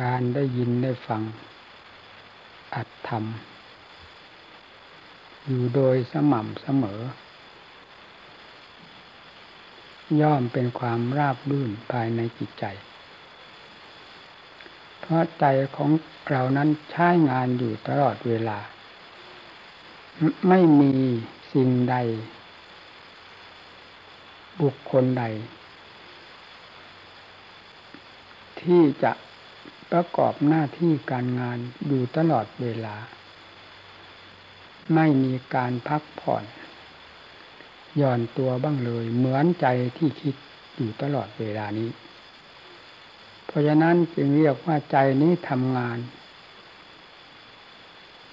การได้ยินได้ฟัง อัดทำอยู่โดยสม่ำเสมอ ย่อมเป็นความราบรื่นภายในจิตใจ เพราะใจของเรานั้นใช้งานอยู่ตลอดเวลา ไม่มีสิ่งใด บุคคลใด ที่จะ ประกอบหน้าที่การงานอยู่ตลอดเวลา ไม่มีการพักผ่อนหย่อนตัวบ้างเลย เหมือนใจที่คิดอยู่ตลอดเวลานี้ เพราะฉะนั้นจึงเรียกว่าใจนี้ทำงาน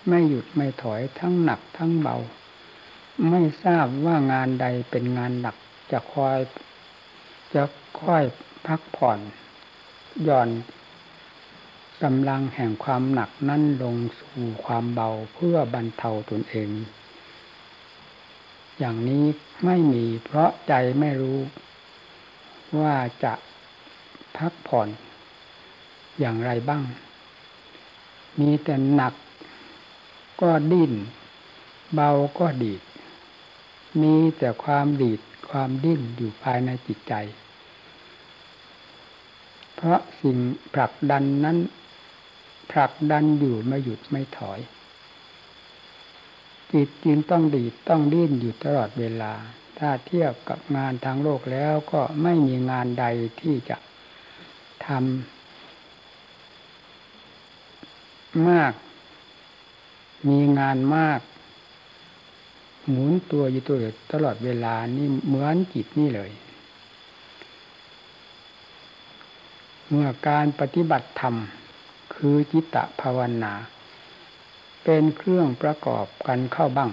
ไม่หยุดไม่ถอยทั้งหนักทั้งเบา ไม่ทราบว่างานใดเป็นงานหนักจะคอยจะค่อยพักผ่อนหย่อน กำลังแห่งความหนักนั้นลงสู่ความเบาเพื่อบรรเทาตนเอง อย่างนี้ไม่มีเพราะใจไม่รู้ว่าจะพักผ่อนอย่างไรบ้าง มีแต่หนักก็ดิ้น เบาก็ดีด มีแต่ความดีดความดิ้นอยู่ภายในจิตใจ เพราะสิ่งผลักดันนั้น ผลักดันอยู่ไม่หยุดไม่ถอย จิตจึงต้องดีดต้องดิ้นอยู่ตลอดเวลา ถ้าเทียบกับงานทางโลกแล้วก็ไม่มีงานใดที่จะทำมาก มีงานมาก หมุนตัวอยู่ตัวตลอดเวลานี่เหมือนจิตนี่เลยเมื่อการปฏิบัติธรรม คือจิตตภาวนา เป็นเครื่องประกอบกันเข้าบ้าง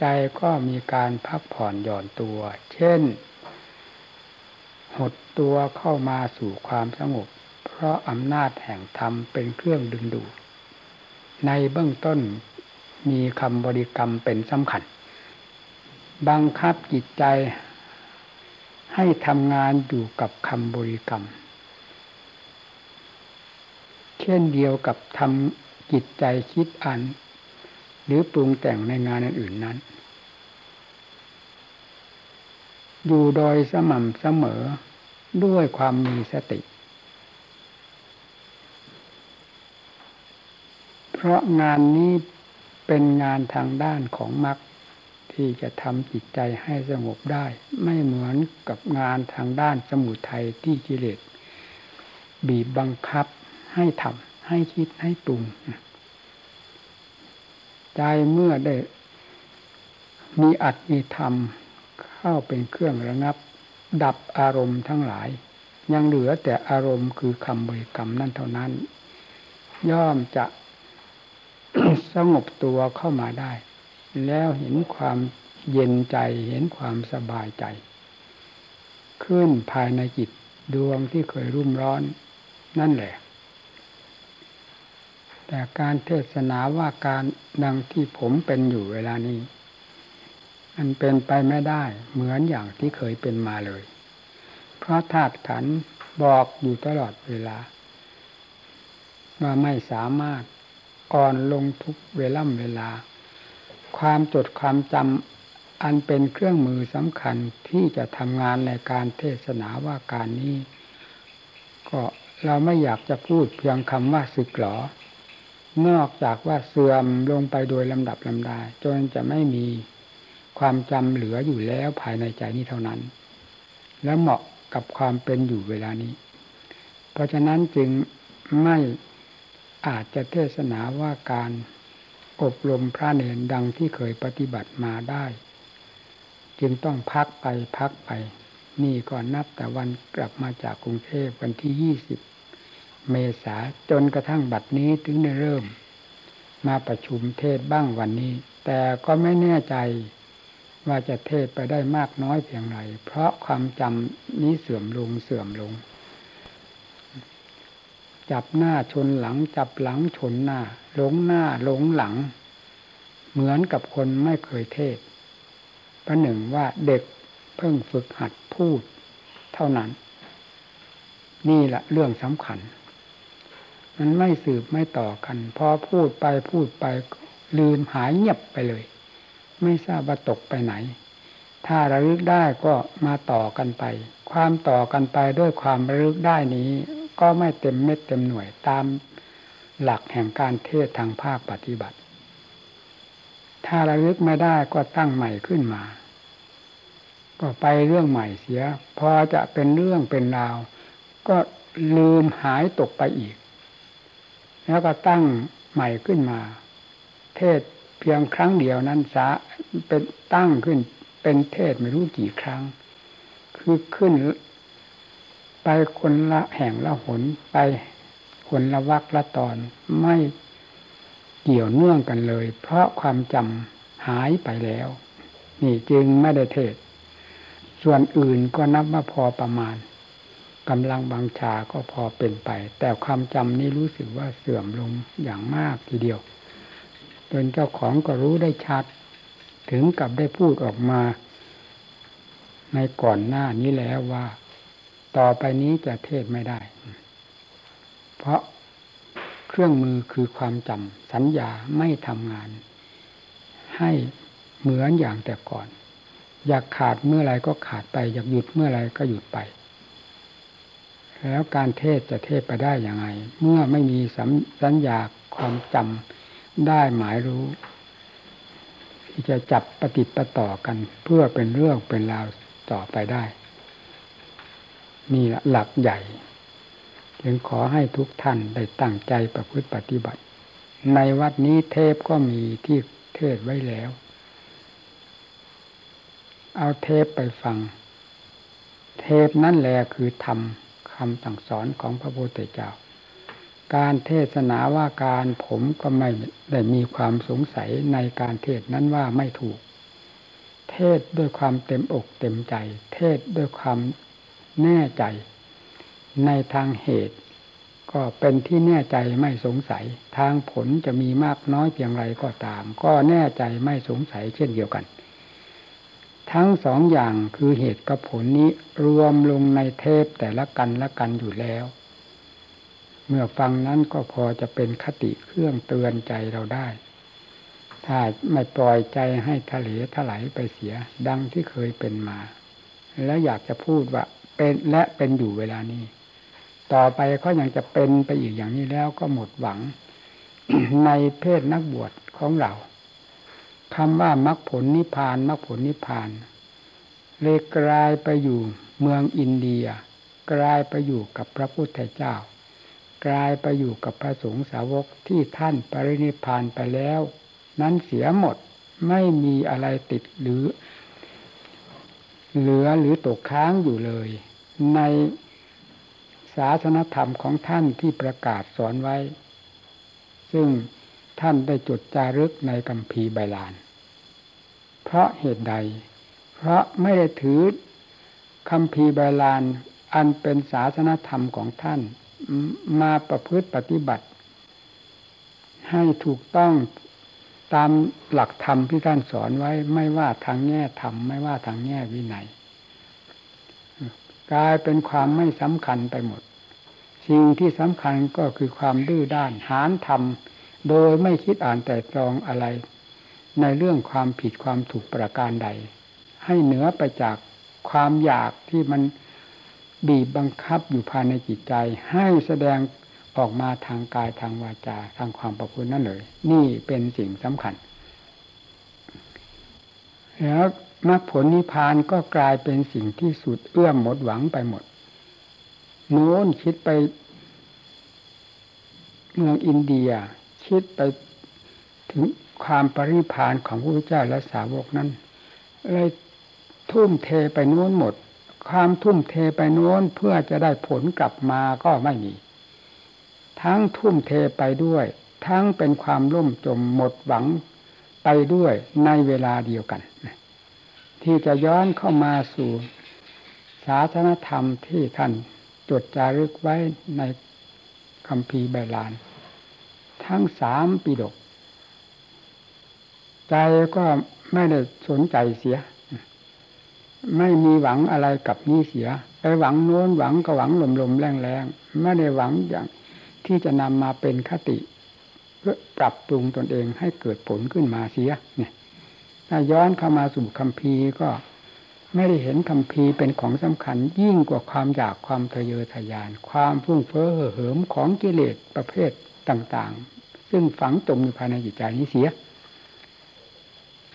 ใจก็มีการพักผ่อนหย่อนตัว เช่น หดตัวเข้ามาสู่ความสงบ เพราะอำนาจแห่งธรรมเป็นเครื่องดึงดูดในเบื้องต้นมีคำบริกรรมเป็นสำคัญ บังคับจิตใจให้ทำงานอยู่กับคำบริกรรม เช่นเดียวกับทำจิตใจคิดอันหรือปรุงแต่งในงานอื่นนั้น อยู่โดยสม่ำเสมอด้วยความมีสติ เพราะงานนี้เป็นงานทางด้านของมรรคที่จะทำจิตใจให้สงบได้ ไม่เหมือนกับงานทางด้านสมุทัยที่กิเลสบีบบังคับ ให้ทำให้คิดให้ปรุงใจเมื่อได้ มีอัตมีธรรม เข้าเป็นเครื่องระงับ ดับอารมณ์ทั้งหลาย ยังเหลือแต่อารมณ์คือคำบริกรรมนั่นเท่านั้น ย่อมจะสงบตัวเข้ามาได้ แล้วเห็นความเย็นใจเห็นความสบายใจ ขึ้นภายในจิตดวงที่เคยรุ่มร้อน นั่นแหละ แต่การเทศนาว่าการดังที่ผมเป็นอยู่เวลานี้ มันเป็นไปไม่ได้เหมือนอย่างที่เคยเป็นมาเลย เพราะธาตุขันบอกอยู่ตลอดเวลา ว่าไม่สามารถอ่อนลงทุกเวล่ำเวลา ความจดความจำอันเป็นเครื่องมือสำคัญที่จะทำงานในการเทศนาว่าการนี้ ก็เราไม่อยากจะพูดเพียงคำว่าสึกหรอ นอกจากว่าเสื่อมลงไปโดยลำดับลำดาจนจะไม่มีความจำเหลืออยู่แล้วภายในใจนี้เท่านั้น และเหมาะกับความเป็นอยู่เวลานี้ เพราะฉะนั้นจึงไม่อาจจะเทศนาว่าการอบรมพระเนรดังที่เคยปฏิบัติมาได้ จึงต้องพักไปพักไป นี่ก่อนนับแต่วันกลับมาจากกรุงเทพวันที่ยี่สิบ เมษาจนกระทั่งบัดนี้ถึงได้เริ่ม มาประชุมเทศบ้างวันนี้ แต่ก็ไม่แน่ใจว่าจะเทศไปได้มากน้อยเพียงไร เพราะความจำนี้เสื่อมลงเสื่อมลง จับหน้าชนหลัง จับหลังชนหน้า หลงหน้าหลงหลัง เหมือนกับคนไม่เคยเทศประหนึ่งว่าเด็กเพิ่งฝึกหัดพูดเท่านั้น นี่แหละเรื่องสำคัญ มันไม่สืบไม่ต่อกัน พอพูดไปพูดไปลืมหายเงียบไปเลย ไม่ทราบว่าตกไปไหน ถ้าระลึกได้ก็มาต่อกันไป ความต่อกันไปด้วยความระลึกได้นี้ ก็ไม่เต็มเม็ดเต็มหน่วยตามหลักแห่งการเทศทางภาคปฏิบัติ ถ้าระลึกไม่ได้ก็ตั้งใหม่ขึ้นมา ก็ไปเรื่องใหม่เสีย พอจะเป็นเรื่องเป็นราว ก็ลืมหายตกไปอีก แล้วก็ตั้งใหม่ขึ้นมา เทศเพียงครั้งเดียวนั้นสาเป็นตั้งขึ้นเป็นเทศไม่รู้กี่ครั้ง คือขึ้น ไปคนละแห่งละหนไปคนละวักละตอนไม่เกี่ยวเนื่องกันเลย เพราะความจำหายไปแล้ว นี่จึงไม่ได้เทศ ส่วนอื่นก็นับว่าพอประมาณ กำลังบางชาก็พอเป็นไป แต่ความจำนี้รู้สึกว่าเสื่อมลงอย่างมากทีเดียว จนเจ้าของก็รู้ได้ชัด ถึงกับได้พูดออกมา ในก่อนหน้านี้แล้วว่า ต่อไปนี้จะเทศไม่ได้ เพราะเครื่องมือคือความจำสัญญาไม่ทำงาน ให้เหมือนอย่างแต่ก่อน อยากขาดเมื่อไรก็ขาดไป อยากหยุดเมื่อไรก็หยุดไป แล้วการเทศจะเทศไปได้อย่างไรเมื่อไม่มีสัญญาความจำได้หมายรู้ ที่จะจับปฏิปต่อกันเพื่อเป็นเรื่องเป็นราวต่อไปได้ นี่หลักใหญ่จึงขอให้ทุกท่านได้ตั้งใจประพฤติปฏิบัติ ในวัดนี้เทพก็มีที่เทศไว้แล้ว เอาเทปไปฟัง เทปนั่นแหละคือธรรม คำสั่งสอนของพระพุทธเจ้า การเทศนาว่าการผมก็ไม่ได้มีความสงสัยในการเทศนั้นว่าไม่ถูก เทศด้วยความเต็มอกเต็มใจ เทศด้วยความแน่ใจ ในทางเหตุ ก็เป็นที่แน่ใจไม่สงสัย ทางผลจะมีมากน้อยเพียงไรก็ตาม ก็แน่ใจไม่สงสัยเช่นเดียวกัน ทั้งสองอย่างคือเหตุกับผลนี้รวมลงในเทพแต่ละกันละกันอยู่แล้ว เมื่อฟังนั้นก็พอจะเป็นคติเครื่องเตือนใจเราได้ ถ้าไม่ปล่อยใจให้ทะเลถลายไปเสียดังที่เคยเป็นมา แล้วอยากจะพูดว่าเป็นและเป็นอยู่เวลานี้ ต่อไปเขายังจะเป็นไปอีกอย่างนี้แล้วก็หมดหวังในเพศนักบวชของเรา คำว่ามรรคผลนิพพานมรรคผลนิพพานเลยกลายไปอยู่เมืองอินเดีย กลายไปอยู่กับพระพุทธเจ้า กลายไปอยู่กับพระสงฆ์สาวกที่ท่านปรินิพานไปแล้ว นั้นเสียหมดไม่มีอะไรติดหรือ เหลือหรือตกค้างอยู่เลย ในศาสนธรรมของท่านที่ประกาศสอนไว้ ซึ่งท่านได้จดจารึกในกัมพีไบลาน เพราะเหตุใด เพราะไม่ได้ถือคำพีบาลานอันเป็นศาสนธรรมของท่าน มาประพฤติปฏิบัติ ให้ถูกต้องตามหลักธรรมที่ท่านสอนไว้ไม่ว่าทางแง่ธรรมไม่ว่าทางแง่วินัยกลายเป็นความไม่สำคัญไปหมด สิ่งที่สำคัญก็คือความดื้อด้านหานธรรม โดยไม่คิดอ่านแต่ตรองอะไร ในเรื่องความผิดความถูกประการใด ให้เหนือไปจากความอยากที่มันบีบบังคับอยู่ภายในจิตใจ ให้แสดงออกมาทางกายทางวาจาทางความประพฤตินั่นเลย นี่เป็นสิ่งสำคัญ แล้วมรรคผลนิพพานก็กลายเป็นสิ่งที่สุดเอื้อมหมดหวังไปหมด โน้นคิดไป เมืองอินเดีย คิดไปถึง ความปริพานของพระพุทธเจ้าและสาวกนั้นเลยทุ่มเทไปโน้นหมด ความทุ่มเทไปโน้นเพื่อจะได้ผลกลับมาก็ไม่มี ทั้งทุ่มเทไปด้วย ทั้งเป็นความล่มจมหมดหวังไปด้วยในเวลาเดียวกัน ที่จะย้อนเข้ามาสู่ศาสนธรรมที่ท่านจดจารึกไว้ในคำพีใบลาน ทั้งสามปีดก ใจก็ไม่ได้สนใจเสีย ไม่มีหวังอะไรกับนี้เสียไปหวังโน้นหวังก็หวังลมๆแรงๆไม่ได้หวังอย่างที่จะนำมาเป็นคติ เพื่อปรับปรุงตนเองให้เกิดผลขึ้นมาเสียเนี่ยถ้าย้อนเข้ามาสู่คำพีก็ไม่ได้เห็นคำพีเป็นของสำคัญ ยิ่งกว่าความอยากความทะเยอทะยาน ความฟุ้งเฟ้อเหิมของกิเลสประเภทต่าง ๆ ซึ่งฝังจมอยู่ภายในจิตใจนี้เสีย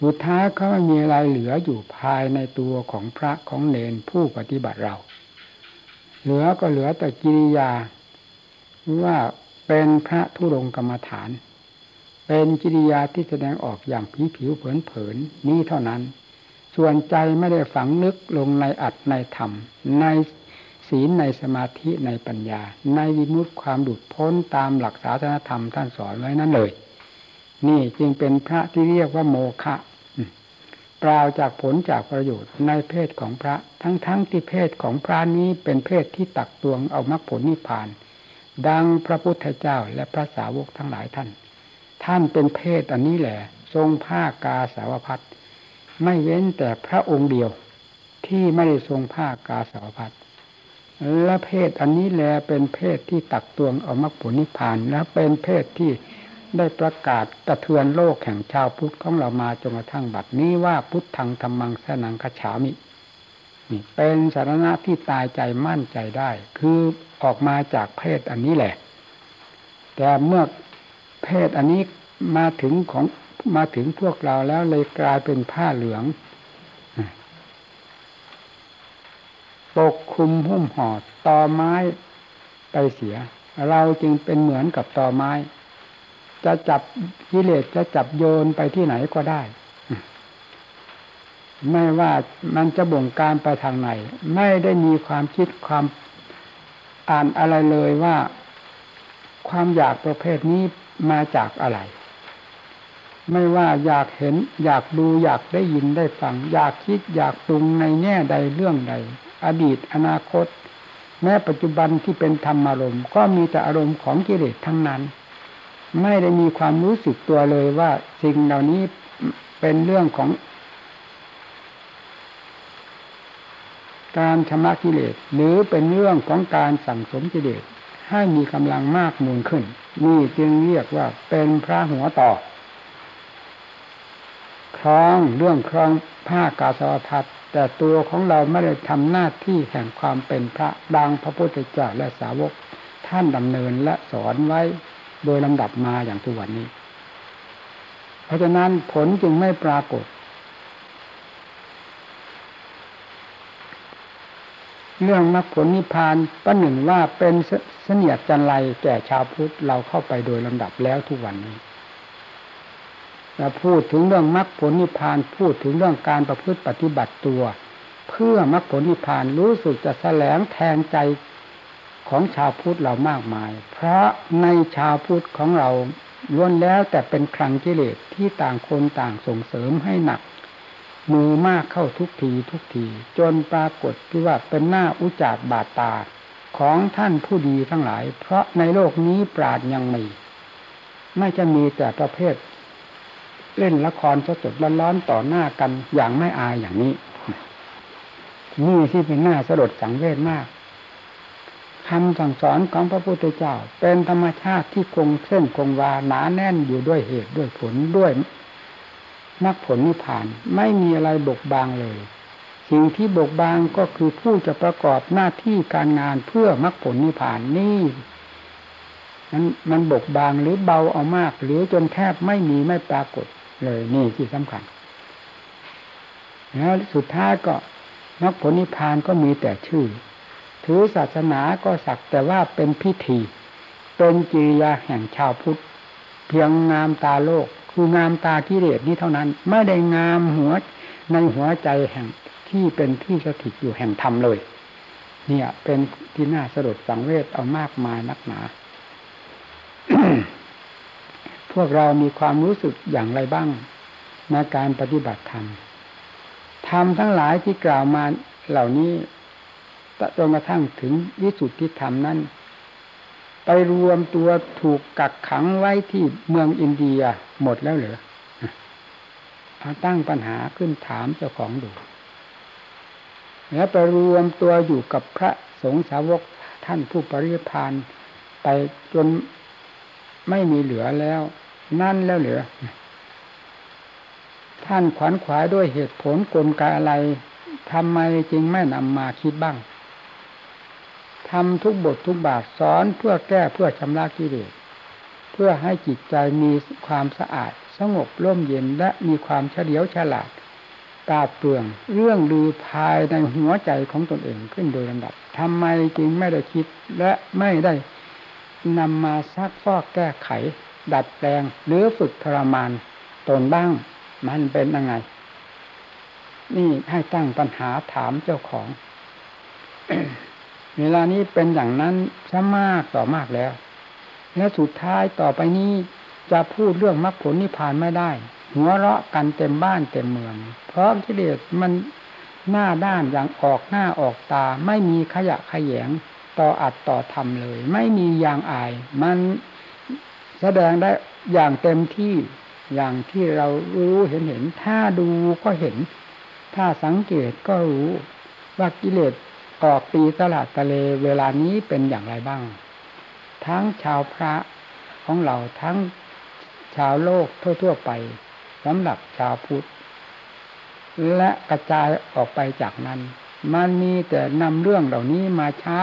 สุดท้ายเขาไม่มีอะไรเหลืออยู่ภายในตัวของพระของเนนผู้ปฏิบัติเรา เหลือก็เหลือแต่กิริยา ว่าเป็นพระทุรงกรรมฐาน เป็นกิริยาที่แสดงออกอย่างผิวผิวเผินเผินนี้เท่านั้น ส่วนใจไม่ได้ฝังนึกลงในอัดในธรรม ในศีลในสมาธิในปัญญา ในวิมุตติความดุดพ้นตามหลักศาสนธรรมท่านสอนไว้นั่นเลย นี่จึงเป็นพระที่เรียกว่าโมฆะ ปล่าจากผลจากประโยชน์ในเพศของพระ ทั้งๆทที่เพศของพระนี้เป็นเพศที่ตักตวงเอามรรคผลนิพพาน ดังพระพุทธเจ้าและพระสาวกทั้งหลายท่าน ท่านเป็นเพศอันนี้แหละ ทรงผ้ากาสาวพัดไม่เว้นแต่พระองค์เดียว ที่ไม่ได้ทรงผ้ากาสาวพัดและเพศอันนี้แหละเป็นเพศที่ตักตวงเอามรรคผลนิพพาน และเป็นเพศที่ ได้ประกาศกระเทือนโลกแห่งชาวพุทธของเรามาจนกระทั่งบัดนี้ว่าพุทธังธรรมังสนังคฉามินี่เป็นสาระที่ตายใจมั่นใจได้ คือออกมาจากเพศอันนี้แหละ แต่เมื่อเพศอันนี้มาถึงของมาถึงพวกเราแล้วเลยกลายเป็นผ้าเหลืองปกคลุมหุ้มห่อตอไม้ไปเสีย เราจึงเป็นเหมือนกับตอไม้ จะจับกิเลสจะจับโยนไปที่ไหนก็ได้ ไม่ว่ามันจะบ่งการไปทางไหน ไม่ได้มีความคิดความอ่านอะไรเลยว่าความอยากประเภทนี้มาจากอะไร ไม่ว่าอยากเห็น อยากดูอยากได้ยินได้ฟัง อยากคิดอยากปรุงในแง่ใดเรื่องใด อดีตอนาคต แม้ปัจจุบันที่เป็นธรรมอารมณ์ ก็มีแต่อารมณ์ของกิเลสทั้งนั้น ไม่ได้มีความรู้สึกตัวเลยว่าสิ่งเหล่านี้เป็นเรื่องของ การชำระกิเลสหรือเป็นเรื่องของการสั่งสมกิเลสให้มีกำลังมากมูลขึ้น นี่จึงเรียกว่าเป็นพระหัวต่อครองเรื่องครองผ้ากาสาวพัดแต่ตัวของเราไม่ได้ทำหน้าที่แห่งความเป็นพระดังพระพุทธเจ้าและสาวก ท่านดำเนินและสอนไว้ โดยลำดับมาอย่างทุกวันนี้ เพราะฉะนั้นผลจึงไม่ปรากฏ เรื่องมรรคผลนิพพานประหนึ่งว่าเป็นเสนียดจันไรแก่ชาวพุทธเราเข้าไปโดยลำดับแล้วทุกวันนี้เราพูดถึงเรื่องมรรคผลนิพพานพูดถึงเรื่องการประพฤติปฏิบัติตัว เพื่อมรรคผลนิพพานรู้สึกจะแสลงแทงใจ ของชาวพุทธเรามากมาย เพราะในชาวพุทธของเราล้วนแล้วแต่เป็นครังกิเลสที่ต่างคนต่างส่งเสริมให้หนัก มือมากเข้าทุกทีทุกที จนปรากฏที่ว่าเป็นหน้าอุจาดบาดตาของท่านผู้ดีทั้งหลาย เพราะในโลกนี้ปราดยังมี ไม่จะมีแต่ประเภท เล่นละครสดๆร้อนๆต่อหน้ากันอย่างไม่อายอย่างนี้ นี่ที่เป็นหน้าสลดสังเวชมาก คำสั่งสอนของพระพุทธเจ้า เป็นธรรมชาติที่คงเส้นคงวาหนาแน่นอยู่ด้วยเหตุด้วยผลด้วยมรรคผลนิพพานไม่มีอะไรบกบางเลย สิ่งที่บกบางก็คือผู้จะประกอบหน้าที่การงานเพื่อมรรคผลนิพพานนี่มันมันบกบางหรือเบาเอามาก หรือจนแทบไม่มีไม่ปรากฏเลยนี่ที่สำคัญแล้วสุดท้ายก็มรรคผลนิพพานก็มีแต่ชื่อ ถือศาสนาก็สักแต่ว่าเป็นพิธี เป็นกิริยาแห่งชาวพุทธ เพียงงามตาโลก คืองามตากิเลสนี้เท่านั้น ไม่ได้งามหัวในหัวใจแห่งที่เป็นที่สถิตอยู่แห่งธรรมเลย เนี่ย เป็นที่น่าสลดสังเวชเอามากมายนักหนา พวกเรามีความรู้สึกอย่างไรบ้างในการปฏิบัติธรรมธรรมทั้งหลายที่กล่าวมาเหล่านี้ จนกระทั่งถึงวิสุทธิธรรมนั้น ไปรวมตัวถูกกักขังไว้ที่เมืองอินเดียหมดแล้วเหรอเอาตั้งปัญหาขึ้นถามเจ้าของดูแล้วไปรวมตัวอยู่กับพระสงฆ์สาวกท่านผู้ปริพานไปจนไม่มีเหลือแล้ว นั่นแล้วเหลือ ท่านขวัญขวายด้วยเหตุผลกลไกอะไรทำไมจึงไม่นำมาคิดบ้าง ทำทุกบททุกบาทสอนเพื่อแก้เพื่อชำระกิเลสเพื่อให้จิตใจมีความสะอาด สงบร่มเย็นและมีความเฉลียวฉลาดตาเปลืองเรื่องลือภายในหัวใจของตนเองขึ้นโดยลำดับทำไมจึงไม่ได้คิดและไม่ได้นำมาซักฟอกแก้ไข ดัดแปลง หรือฝึกทรมานตนบ้าง มันเป็นยังไง นี่ให้ตั้งปัญหาถามเจ้าของ เวลานี้เป็นอย่างนั้นซะมากต่อมากแล้ว และสุดท้ายต่อไปนี้จะพูดเรื่องมรรคผลนิพพานไม่ได้ หัวเราะกันเต็มบ้านเต็มเมือง เพราะกิเลสมันหน้าด้านอย่างออกหน้าออกตา ไม่มีขยะขยงต่ออัดต่อทำเลย ไม่มียางอาย มันแสดงได้อย่างเต็มที่อย่างที่เรารู้เห็นเห็น ถ้าดูก็เห็น ถ้าสังเกตก็รู้ว่ากิเลส ออกตีตลาดทะเลเวลานี้เป็นอย่างไรบ้าง ทั้งชาวพระของเราทั้งชาวโลกทั่ว ๆ ไปสำหรับชาวพุทธ และกระจายออกไปจากนั้น มันมีแต่นำเรื่องเหล่านี้มาใช้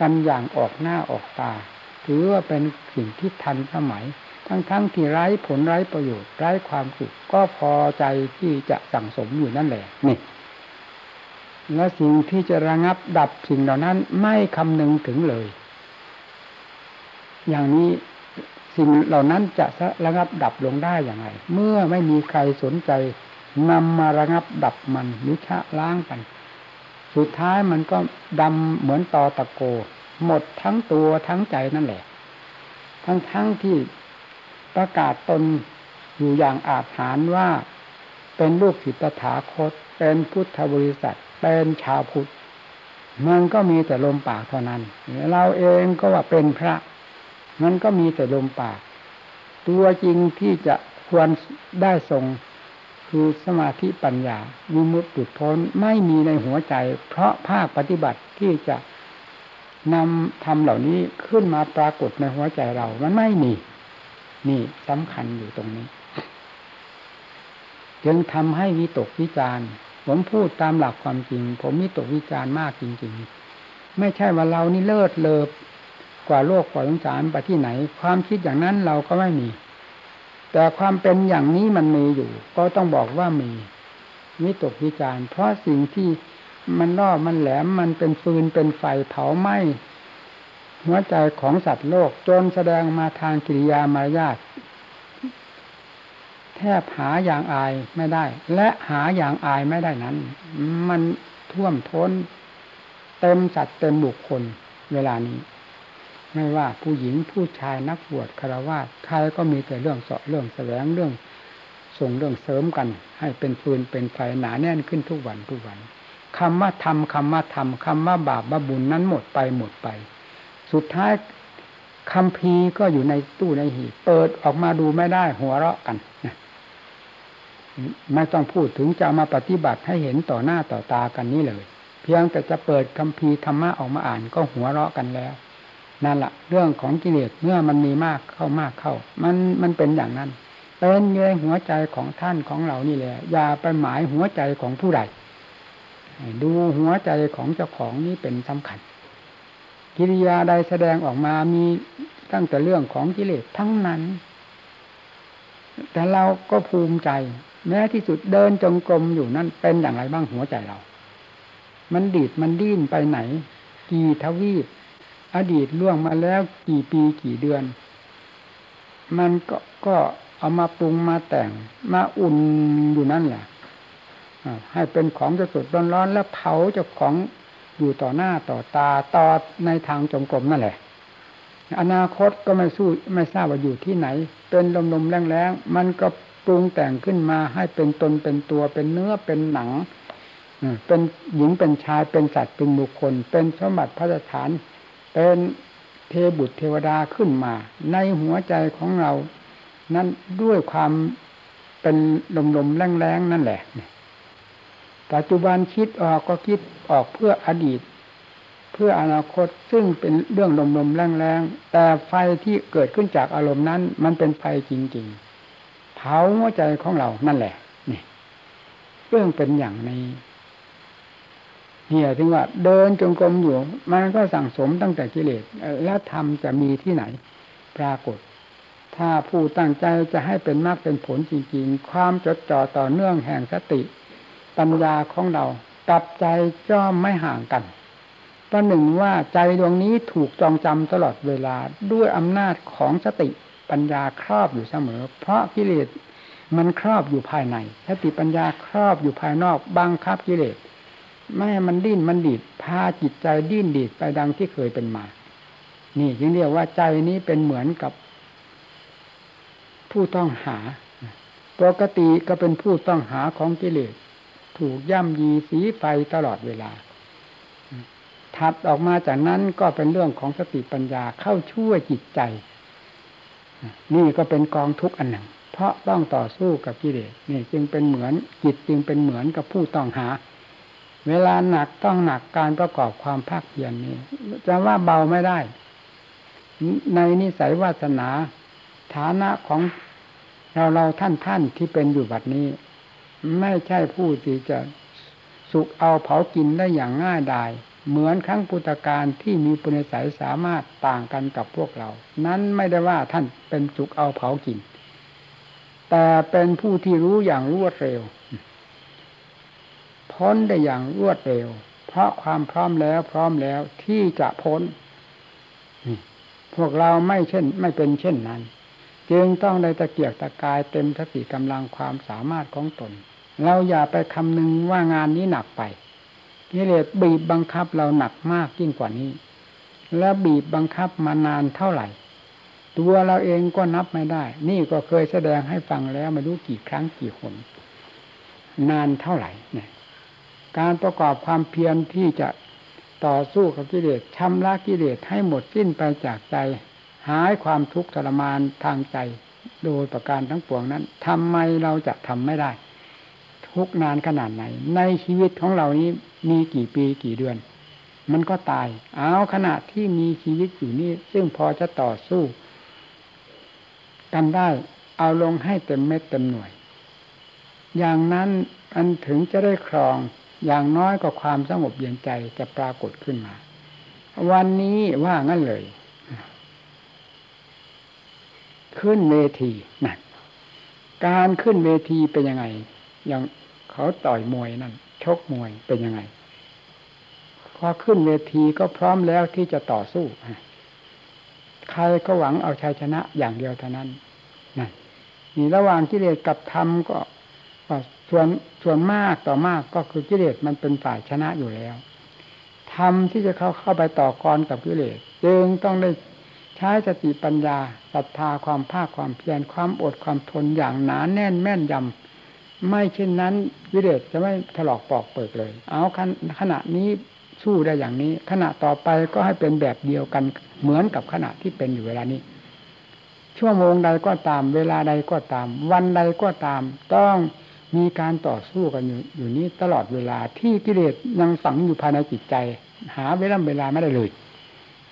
กันอย่างออกหน้าออกตา ถือว่าเป็นสิ่งที่ทันสมัย ทั้งๆทที่ไร้ผลไร้ประโยชน์ไร้ความสุขก็พอใจที่จะสั่งสมอยู่นั่นแหละนี่ และสิ่งที่จะระงับดับสิ่งเหล่านั้นไม่คำนึงถึงเลย อย่างนี้สิ่งเหล่านั้นจะระงับดับลงได้อย่างไร เมื่อไม่มีใครสนใจนำมาระงับดับมันนิชะล้างกัน สุดท้ายมันก็ดำเหมือนตอตะโก หมดทั้งตัวทั้งใจนั่นแหละ ทั้งทั้งที่ประกาศตนอยู่อย่างอาจหารว่า เป็นลูกศิษย์ตถาคต เป็นพุทธบริษัท เป็นชาวพุทธมันก็มีแต่ลมปากเท่านั้น เราเองก็ว่าเป็นพระ มันก็มีแต่ลมปาก ตัวจริงที่จะควรได้ทรงคือสมาธิปัญญาวิมุตติพ้นไม่มีในหัวใจ เพราะภาคปฏิบัติที่จะนำทำเหล่านี้ขึ้นมาปรากฏในหัวใจเรา มันไม่มี นี่สำคัญอยู่ตรงนี้ จึงทำให้วิตกวิจารณ์ ผมพูดตามหลักความจริง ผมวิตกวิจารณ์มากจริง ๆ ไม่ใช่ว่าเรานี่เลิศเลอกว่าโลกกว่าสงสารไปที่ไหน ความคิดอย่างนั้นเราก็ไม่มี แต่ความเป็นอย่างนี้มันมีอยู่ ก็ต้องบอกว่ามีวิตกวิจารเพราะสิ่งที่มันล่อมันแหลมมันเป็นฟืนเป็นไฟเผาไหม้หัวใจของสัตว์โลกจนแสดงมาทางกิริยามารยาท บหาอย่างอายไม่ได้ และหาอย่างอายไม่ได้นั้น มันท่วมท้น เต็มสัตว์เต็มบุคคลเวลานี้ ไม่ว่าผู้หญิงผู้ชายนักบวชคารวะใครก็มีแต่เรื่องเสาะเรื่องแสวงเรื่องส่งเรื่องเสริมกัน ให้เป็นฟืนเป็นไฟหนาแน่นขึ้นทุกวันทุกวันคำว่าทำคำว่าทำคำว่าบาปว่าบุญนั้นหมดไปหมดไป สุดท้ายคำพีก็อยู่ในตู้ในหีบเปิดออกมาดูไม่ได้หัวเราะกัน ไม่ต้องพูดถึงจะมาปฏิบัติให้เห็นต่อหน้าต่อตากันนี้เลย เพียงแต่จะเปิดคำพีร์ธรรมะออกมาอ่านก็หัวเราะกันแล้วนั่นแหละเรื่องของกิเลสเมื่อมันมีมากเข้ามากเข้า มันมันเป็นอย่างนั้นเป็นเงยหัวใจของท่านของเรานี่แหละอย่าไปหมายหัวใจของผู้ใดดูหัวใจของเจ้าของนี่เป็นสำคัญ กิริยาใดแสดงออกมามีตั้งแต่เรื่องของกิเลสทั้งนั้น แต่เราก็ภูมิใจ แม้ที่สุดเดินจงกรมอยู่นั่นเป็นอย่างไรบ้างหัวใจเรา มันดีดมันดิ้นไปไหน กี่ทวีปอดีตล่วงมาแล้วกี่ปีกี่เดือน มันก็ก็เอามาปรุงมาแต่งมาอุ่นอยู่นั่นแหละให้เป็นของจะสดร้อนๆแล้วเผาเจ้าของอยู่ต่อหน้าต่อตาต่อในทางจงกรมนั่นแหละอนาคตก็ไม่สู้ไม่ทราบว่าอยู่ที่ไหน เป็นลมๆแรงๆมันก็ ปรุงแต่งขึ้นมาให้เป็นตนเป็นตัวเป็นเนื้อเป็นหนังเป็นหญิงเป็นชายเป็นสัตว์เป็นบุคคล เป็นสมบัติพระสถาน เป็นเทบุตรเทวดาขึ้นมา ในหัวใจของเรา นั้นด้วยความเป็นลมๆแรงๆนั่นแหละปัจจุบันคิดออกก็คิดออกเพื่ออดีต เพื่ออนาคตซึ่งเป็นเรื่องลมๆแรงๆแต่ไฟที่เกิดขึ้นจากอารมณ์นั้น มันเป็นไฟจริง ๆ เผาหัวใจของเรานั่นแหละ นี่เรื่องเป็นอย่างนี้เนี่ยถึงว่า เดินจงกรมอยู่ มันก็สั่งสมตั้งแต่กิเลสแล้วธรรมจะมีที่ไหน ปรากฏ ถ้าผู้ตั้งใจจะให้เป็นมากเป็นผลจริงๆ ความจดจ่อต่อเนื่องแห่งสติ ปัญญาของเรากับใจจ้อมไม่ห่างกันประหนึ่งว่าใจดวงนี้ถูกจองจำตลอดเวลาด้วยอำนาจของสติ ปัญญาครอบอยู่เสมอ เพราะกิเลสมันครอบอยู่ภายในสติปัญญาครอบอยู่ภายนอกบังคับกิเลสไม่ให้มันดิ้นมันดีดพาจิตใจดิ้นดีดไปดังที่เคยเป็นมา นี่จึงเรียกว่าใจนี้เป็นเหมือนกับ ผู้ต้องหา ปกติก็เป็นผู้ต้องหาของกิเลสถูกย่ำยีสีไฟตลอดเวลา ถัดออกมาจากนั้นก็เป็นเรื่องของสติปัญญาเข้าช่วยจิตใจ นี่ก็เป็นกองทุกข์อันหนึ่ง เพราะต้องต่อสู้กับกิเลสนี่จึงเป็นเหมือนจิตจึงเป็นเหมือนกับผู้ต้องหา เวลาหนักต้องหนักการประกอบความภาคเพียรนี้จะว่าเบาไม่ได้ ในนิสัยวาสนา ฐานะของเราเราท่านท่านที่เป็นอยู่บัดนี้ ไม่ใช่ผู้ที่จะสุกเอาเผากินได้อย่างง่ายดาย เหมือนครั้งพุทธการที่มีปุญสัยสามารถต่างกันกับพวกเรา นั้นไม่ได้ว่าท่านเป็นจุกเอาเผากิน แต่เป็นผู้ที่รู้อย่างรวดเร็ว พ้นได้อย่างรวดเร็ว เพราะความพร้อมแล้วพร้อมแล้วที่จะพ้น พวกเราไม่เช่น ไม่เป็นเช่นนั้น จึงต้องได้ตะเกียกตะกายเต็มสติกำลังความสามารถของตน เราอย่าไปคำนึงว่างานนี้หนักไป กิเลสบีบบังคับเราหนักมากยิ่งกว่านี้ และบีบบังคับมานานเท่าไหร่ ตัวเราเองก็นับไม่ได้ นี่ก็เคยแสดงให้ฟังแล้วไม่รู้กี่ครั้งกี่คนนานเท่าไหร่เนี่ย การประกอบความเพียรที่จะต่อสู้กับกิเลสชำระกิเลสให้หมดสิ้นไปจากใจ หายความทุกข์ทรมานทางใจ โดยประการทั้งปวงนั้นทำไมเราจะทำไม่ได้ ทุกนานขนาดไหน ในชีวิตของเรานี้มีกี่ปีกี่เดือน มันก็ตาย เอาขณะที่มีชีวิตอยู่นี่ซึ่งพอจะต่อสู้กันได้ เอาลงให้เต็มเม็ดเต็มหน่วย อย่างนั้นอันถึงจะได้ครองอย่างน้อยก็ความสงบเย็นใจจะปรากฏขึ้นมา วันนี้ว่างั้นเลย ขึ้นเวทีนั่นการขึ้นเวทีเป็นยังไง อย่าง เขาต่อยมวยนั่นชกมวยเป็นยังไง พอขึ้นเวทีก็พร้อมแล้วที่จะต่อสู้ใครก็หวังเอาชัยชนะอย่างเดียวเท่านั้นนั่นนี่ระหว่างกิเลสกับธรรมก็ส่วนส่วนมากต่อมากก็คือกิเลสมันเป็นฝ่ายชนะอยู่แล้วธรรมที่จะเข้าเข้าไปต่อกรกับกิเลสจึงต้องได้ใช้สติปัญญาศรัทธาความภาคความเพียรความอดความทนอย่างหนาแน่นแม่นยำ ไม่เช่นนั้นวิเดชจะไม่ถลอกปอกเปิดเลย เอาขณะนี้สู้ได้อย่างนี้ ขณะต่อไปก็ให้เป็นแบบเดียวกันเหมือนกับขณะที่เป็นอยู่เวลานี้ ชั่วโมงใดก็ตาม เวลาใดก็ตาม วันใดก็ตาม ต้องมีการต่อสู้กันอยู่อยู่นี้ตลอดเวลาที่กิเลสยังฝังอยู่ภายในจิตใจ หาเวลาเวลาไม่ได้เลย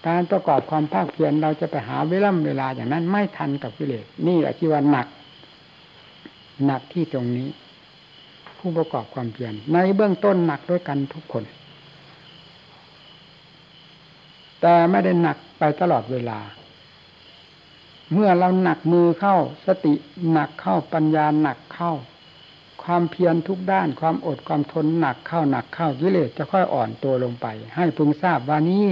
การประกอบความภาคเพียรเราจะไปหาเวลาเวลาอย่างนั้นไม่ทันกับกิเลสนี่อธิวันหนัก หนักที่ตรงนี้ ผู้ประกอบความเพียรในเบื้องต้นหนักด้วยกันทุกคน แต่ไม่ได้หนักไปตลอดเวลา เมื่อเราหนักมือเข้า สติหนักเข้าปัญญาหนักเข้า ความเพียรทุกด้านความอดความทนหนักเข้าหนักเข้ากิเลสจะค่อยอ่อนตัวลงไป ให้พึงทราบว่านี้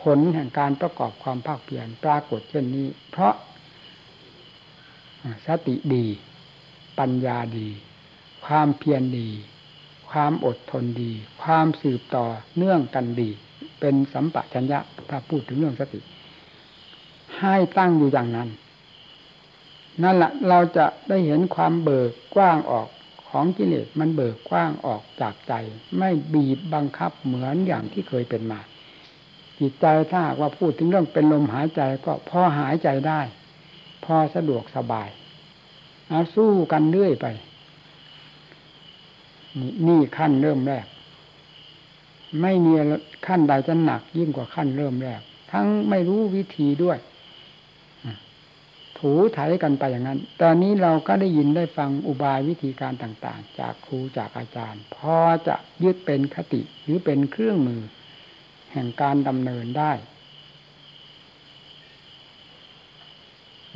ผลแห่งการประกอบความภาคเพียรปรากฏเช่นนี้ เพราะสติดี ปัญญาดี ความเพียรดี ความอดทนดี ความสืบต่อเนื่องกันดี เป็นสัมปชัญญะถ้าพูดถึงเรื่องสติ ให้ตั้งอยู่อย่างนั้น นั่นแหละเราจะได้เห็นความเบิกกว้างออกของกิเลสมันเบิกกว้างออกจากใจ ไม่บีบบังคับเหมือนอย่างที่เคยเป็นมา จิตใจถ้าว่าพูดถึงเรื่องเป็นลมหายใจก็พอหายใจได้ พอสะดวกสบาย เอาสู้กันเรื่อยไป นี่ขั้นเริ่มแรก ไม่มีขั้นใดจะหนักยิ่งกว่าขั้นเริ่มแรก ทั้งไม่รู้วิธีด้วยถูถ่ายกันไปอย่างนั้น ตอนนี้เราก็ได้ยินได้ฟังอุบายวิธีการต่างๆ จากครูจากอาจารย์ พอจะยึดเป็นคติหรือเป็นเครื่องมือ แห่งการดำเนินได้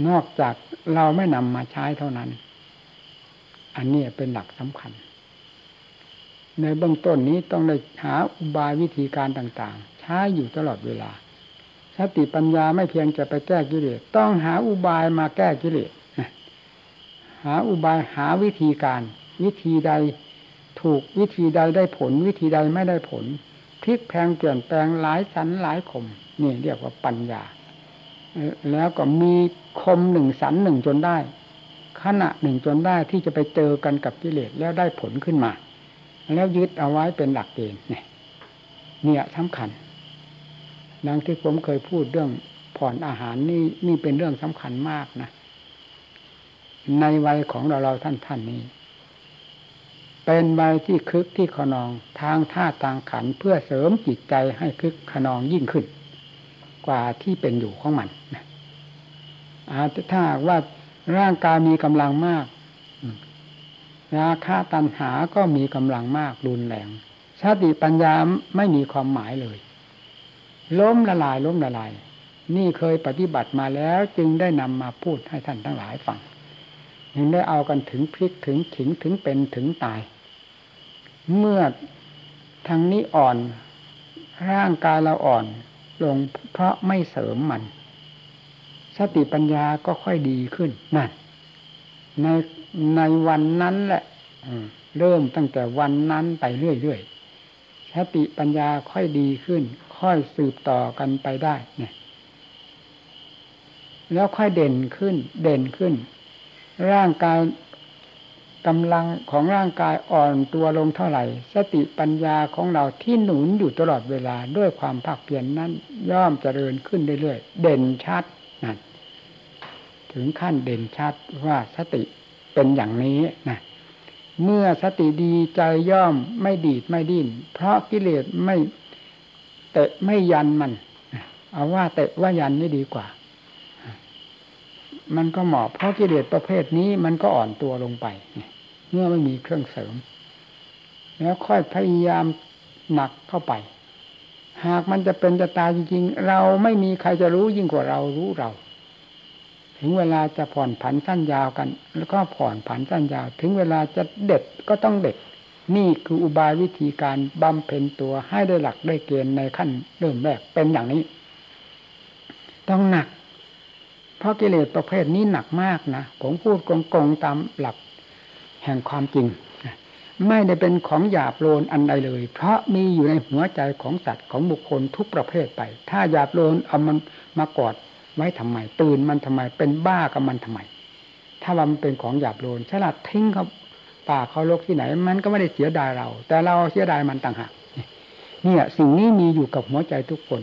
นอกจากเราไม่นำมาใช้เท่านั้น อันนี้เป็นหลักสำคัญ ในเบื้องต้นนี้ต้องได้หาอุบายวิธีการต่างๆ ใช้อยู่ตลอดเวลาสติปัญญาไม่เพียงจะไปแก้กิเลสต้องหาอุบายมาแก้กิเลสหาอุบายหาวิธีการ วิธีใดถูกวิธีใดได้ผล วิธีใดไม่ได้ผลพลิกแพงเปลี่ยนแปลงหลายสันหลายคมนี่เรียกว่าปัญญา แล้วก็มีคมหนึ่งสันหนึ่งจนได้ ขณะหนึ่งจนได้ที่จะไปเจอกันกับกิเลสแล้วได้ผลขึ้นมา แล้วยึดเอาไว้เป็นหลักเกณฑ์เนี่ยเนี่ยสำคัญดังที่ผมเคยพูดเรื่องผ่อนอาหารนี่นี่เป็นเรื่องสำคัญมากนะในวัยของเราเราท่านท่านนี้ เป็นวัยที่คึกที่ขนองทางท่าทางขันเพื่อเสริมจิตใจให้คึกขนองยิ่งขึ้น กว่าที่เป็นอยู่ของมันนะอาจถ้าว่าร่างกายมีกำลังมาก ราคะตัณหาก็มีกำลังมากรุนแรงสติปัญญาไม่มีความหมายเลย ล้มละลายล้มละลาย นี่เคยปฏิบัติมาแล้วจึงได้นำมาพูดให้ท่านทั้งหลายฟังยังได้เอากันถึงพลิกถึงถิงถึงเป็นถึงตาย เมื่อทางนี้อ่อน ร่างกายเราอ่อนลงเพราะไม่เสริมมัน สติปัญญาก็ค่อยดีขึ้นนั่น ในในวันนั้นแหละเริ่มตั้งแต่วันนั้นไปเรื่อยๆสติปัญญาค่อยดีขึ้น ค่อยสืบต่อกันไปได้เนี่ย แล้วค่อยเด่นขึ้น เด่นขึ้น ร่างกายกำลังของร่างกายอ่อนตัวลงเท่าไหร่ สติปัญญาของเราที่หนุนอยู่ตลอดเวลาด้วยความภาคเพียรนนั้น ย่อมเจริญขึ้นเรื่อยๆเด่นชัดนั่น ถึงขั้นเด่นชัดว่าสติเป็นอย่างนี้นะเมื่อสติดีใจย่อมไม่ดีดไม่ดิ้นเพราะกิเลสไม่เตะไม่ยันมันเอาว่าเตะว่ายันนี่ดีกว่า มันก็เหมาะเพราะกิเลสประเภทนี้มันก็อ่อนตัวลงไปเมื่อไม่มีเครื่องเสริม แล้วค่อยพยายามหนักเข้าไป หากมันจะเป็นจะตายจริงๆ เราไม่มีใครจะรู้ยิ่งกว่าเรารู้เรา ถึงเวลาจะผ่อนผันสั้นยาวกัน แล้วก็ผ่อนผันสั้นยาว ถึงเวลาจะเด็ดก็ต้องเด็ด นี่คืออุบายวิธีการบำเพ็ญตัวให้ได้หลักได้เกณฑ์ในขั้นเริ่มแรกเป็นอย่างนี้ ต้องหนัก เพราะกิเลสประเภทนี้หนักมากนะผมพูดกงๆตามหลักแห่งความจริงไม่ได้เป็นของหยาบโลนอันใดเลย เพราะมีอยู่ในหัวใจของสัตว์ของบุคคลทุกประเภทไป ถ้าหยาบโลนเอามันมากอด ไว้ทำไม ตื่นมันทำไม เป็นบ้ากับมันทำไม ถ้าว่ามันเป็นของหยาบโลนฉลาดทิ้งเขาป่าเขาโลกที่ไหน มันก็ไม่ได้เสียดายเรา แต่เราเสียดายมันต่างหากเนี่ยสิ่งนี้มีอยู่กับหัวใจทุกคน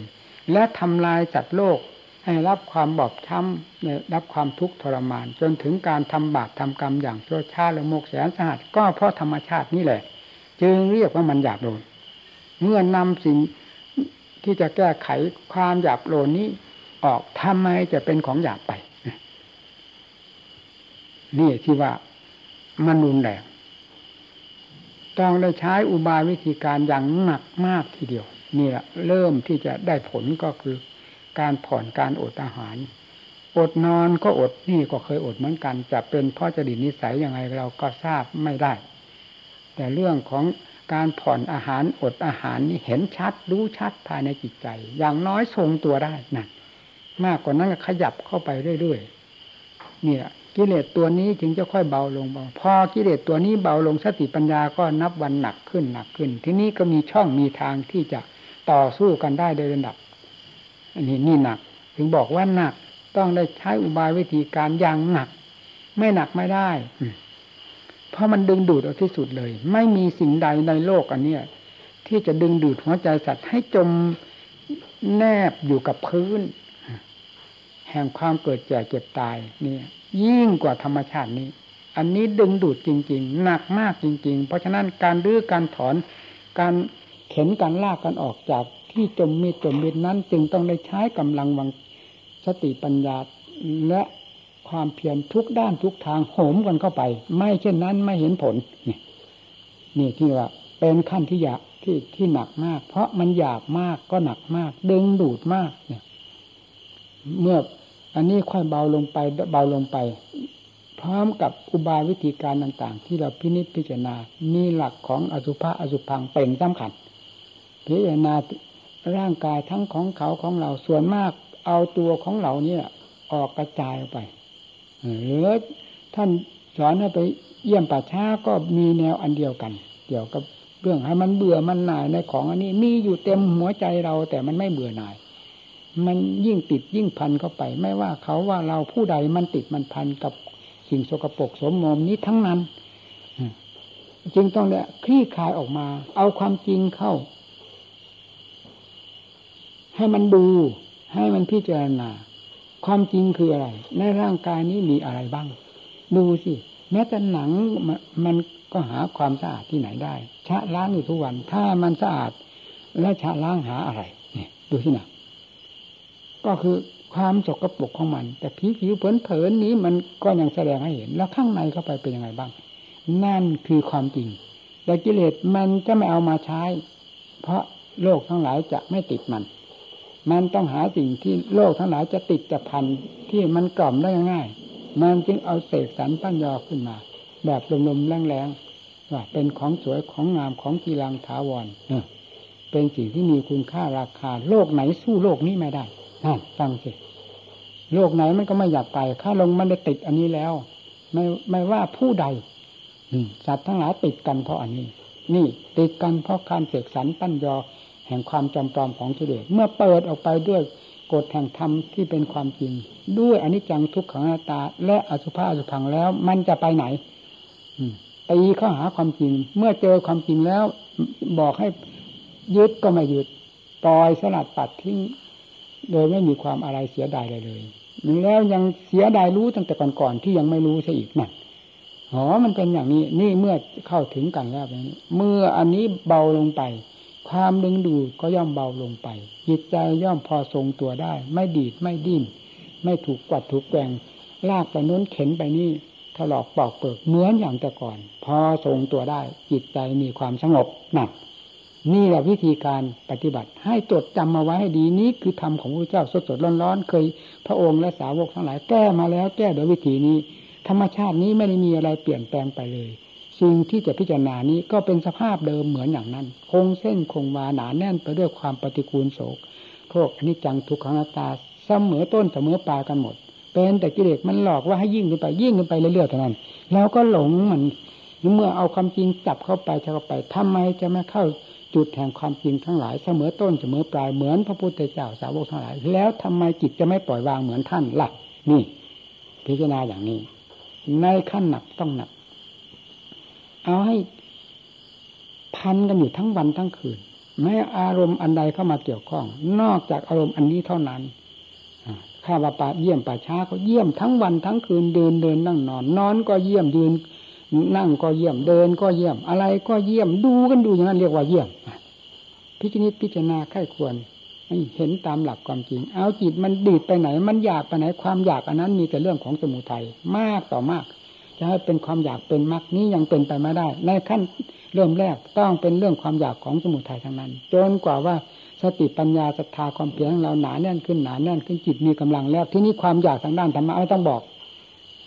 และทำลายจัดโลกให้รับความบอบช้ำรับความทุกข์ทรมาน จนถึงการทำบาปทำกรรมอย่างชั่วช้าและโมกแสนสหัสก็เพราะธรรมชาตินี่แหละ จึงเรียกว่ามันหยาบโลนเมื่อนำสิ่งที่จะแก้ไขความหยาบโลนนี้ ออกทำไมจะเป็นของหยาบไปนี่ที่ว่ามันรุนแรงต้องได้ใช้อุบายวิธีการอย่างหนักมากทีเดียวนี่แหละเริ่มที่จะได้ผลก็คือการผ่อนการอดอาหาร อดนอนก็อดนี่ก็เคยอดเหมือนกัน จะเป็นเพราะจดิตนิสัยยังไงเราก็ทราบไม่ได้ แต่เรื่องของการผ่อนอาหารอดอาหารนี่เห็นชัดรู้ชัดภายในจิตใจ อย่างน้อยทรงตัวได้นั่น มากกว่านั้นก็ขยับเข้าไปเรื่อยๆเนี่ยกิเลสตัวนี้จึงจะค่อยเบาลงเบาพอกิเลสตัวนี้เบาลงสติปัญญาก็นับวันหนักขึ้นหนักขึ้น ที่นี้ก็มีช่องมีทางที่จะต่อสู้กันได้โดยระดับ อันนี้นี่หนัก ถึงบอกว่าหนักต้องได้ใช้อุบายวิธีการอย่างหนัก ไม่หนักไม่ได้ เพราะมันดึงดูดเอาที่สุดเลย ไม่มีสิ่งใดในโลกอันเนี้ยที่จะดึงดูดหัวใจสัตว์ให้จมแนบอยู่กับพื้น แห่งความเกิดแก่เก็บตายนี่ยิ่งกว่าธรรมชาตินี้ อันนี้ดึงดูดจริง ๆ หนักมากจริง ๆ เพราะฉะนั้นการรื้อการถอนการเข็นกันลากกันออกจากที่จมมีจมมีนั้นจึงต้องได้ใช้กำลังวังสติปัญญาและความเพียรทุกด้านทุกทางโหมกันเข้าไป ไม่เช่นนั้นไม่เห็นผล นี่นี่ที่ว่าเป็นขั้นที่อยากที่ที่หนักมาก เพราะมันอยากมากก็หนักมาก ดึงดูดมากเนี่ย เมื่อ อันนี้ค่อยเบาลงไปเบาลงไป พร้อมกับอุบายวิธีการต่างๆ ที่เราพินิจพิจารณา มีหลักของอสุภะอสุพังเป็นสำคัญพิจารณาร่างกายทั้งของเขาของเราส่วนมากเอาตัวของเราเนี่ยออกกระจายไปหรือท่านสอนให้ไปเยี่ยมป่าช้าก็มีแนวอันเดียวกัน เกี่ยวกับเรื่องให้มันเบื่อมันหน่ายในของอันนี้มีอยู่เต็มหัวใจเราแต่มันไม่เบื่อหน่าย มันยิ่งติดยิ่งพันเข้าไป ไม่ว่าเขาว่าเราผู้ใดมันติดมันพันกับสิ่งสกปรกสมมมนี้ทั้งนั้นจึงต้องเนี่ยคลี่คลายออกมา เอาความจริงเข้า ให้มันดู ให้มันพิจารณา ความจริงคืออะไร ในร่างกายนี้มีอะไรบ้าง ดูสิ แม้แต่หนังมันก็หาความสะอาดที่ไหนได้ ชะล้างอยู่ทุกวัน ถ้ามันสะอาด แล้วชะล้างหาอะไร เนี่ย ดูสินะ ก็คือความสกรปรกของมัน แต่ผิวผิวเผินเผินนี้มันก็ยังแสดงให้เห็น แล้วข้างในเข้าไปเป็นยังไงบ้าง นั่นคือความจริง แต่กิเลสมันจะไม่เอามาใช้ เพราะโลกทั้งหลายจะไม่ติดมัน มันต้องหาสิ่งที่โลกทั้งหลายจะติดจะพันที่มันกล่อมได้ง่าย มันจึงเอาเสกสรรปั้นยอขึ้นมา แบบลมๆแรงๆว่าเป็นของสวยของงามของกีรังถาวรเป็นสิ่งที่มีคุณค่าราคา โลกไหนสู้โลกนี้ไม่ได้ นั่นฟังสิโลกไหนมันก็ไม่อยากไป ข้าลงมันได้ติดอันนี้แล้ว ไม่ไม่ว่าผู้ใดสัตว์ทั้งหลายติดกันเพราะอันนี้ นี่ติดกันเพราะการเสกสรรปั้นยอ แห่งความจำปลอมของกิเลสเมื่อเปิดออกไปด้วยกฎแห่งธรรมที่เป็นความจริง ด้วยอนิจจังทุกขังนาตา และอสุภะอสุพังแล้ว มันจะไปไหนตีข้าหาความจริง เมื่อเจอความจริงแล้ว บอกให้ยึดก็ไม่ยึดปล่อยสลัดปัดทิ้ง โดยไม่มีความอะไรเสียดายเลยเลยแล้วยังเสียดายรู้ตั้งแต่ก่อนๆที่ยังไม่รู้ซะอีกนั่นอ๋อมันเป็นอย่างนี้ นี่เมื่อเข้าถึงกันแล้วเมื่ออันนี้เบาลงไป ความดึงดูดก็ย่อมเบาลงไป จิตใจย่อมพอทรงตัวได้ ไม่ดีดไม่ดิ้น ไม่ถูกกวัดถูกแกงลากไปนู้นเข็นไปนี่ถลอกปอกเปิกเหมือนอย่างแต่ก่อน พอทรงตัวได้ จิตใจมีความสงบหนัก นี่แหละวิธีการปฏิบัติ ให้จดจำมาไว้ให้ดีนี้คือธรรมของพระเจ้าสดสดร้อนๆเคยพระองค์และสาวกทั้งหลายแก้มาแล้วแก้โดยวิธีนี้ ธรรมชาตินี้ไม่ได้มีอะไรเปลี่ยนแปลงไปเลยสิ่งที่จะพิจารณานี้ก็เป็นสภาพเดิมเหมือนอย่างนั้น คงเส้นคงวาหนาแน่นไปด้วยความปฏิกูลโศกโรคอนิจจังทุกขังตาเสมอต้นเสมอปลายกันหมด เป็นแต่กิเลสมันหลอกว่าให้ยิ่งขึ้นไปยิ่งขึ้นไปเรื่อยๆเท่านั้น แล้วก็หลงมันเมื่อเอาความจริงจับเข้าไปเข้าไปทำไมจะไม่เข้า จุดแห่งความจริงทั้งหลายเสมอต้นเสมอปลายเหมือนพระพุทธเจ้าสาวกทั้งหลาย แล้วทำไมจิตจะไม่ปล่อยวางเหมือนท่านล่ะ นี่ พิจารณาอย่างนี้ ในขั้นหนักต้องหนัก เอาให้พันกันอยู่ทั้งวันทั้งคืนไม่อารมณ์อันใดเข้ามาเกี่ยวข้อง นอกจากอารมณ์อันนี้เท่านั้นข้าว่าป่าเยี่ยมป่าช้าก็เยี่ยมทั้งวันทั้งคืนเดินเดินนั่งนอน นอนก็เยี่ยมยืน นั่งก็เยี่ยมเดินก็เยี่ยม อะไรก็เยี่ยมดูกันดูอย่างนั้นเรียกว่าเยี่ยมพิจิตพิจารณาไข้ควรเห็นตามหลักความจริง เอาจิตมันดีดไปไหน มันอยากไปไหนความอยากอันนั้นมีแต่เรื่องของสมุทัยมากต่อมาก จะให้เป็นความอยากเป็นมรรคนี้ยังเป็นไปไม่ได้ ในขั้นเริ่มแรกต้องเป็นเรื่องความอยากของสมุทัยทั้งนั้น จนกว่าว่าสติปัญญาศรัทธาความเพียรของเราหนาแน่นขึ้นหนาแน่นขึ้นจิตมีกำลังแล้ว ที่นี้ความอยากทางด้านธรรมะไม่ต้องบอก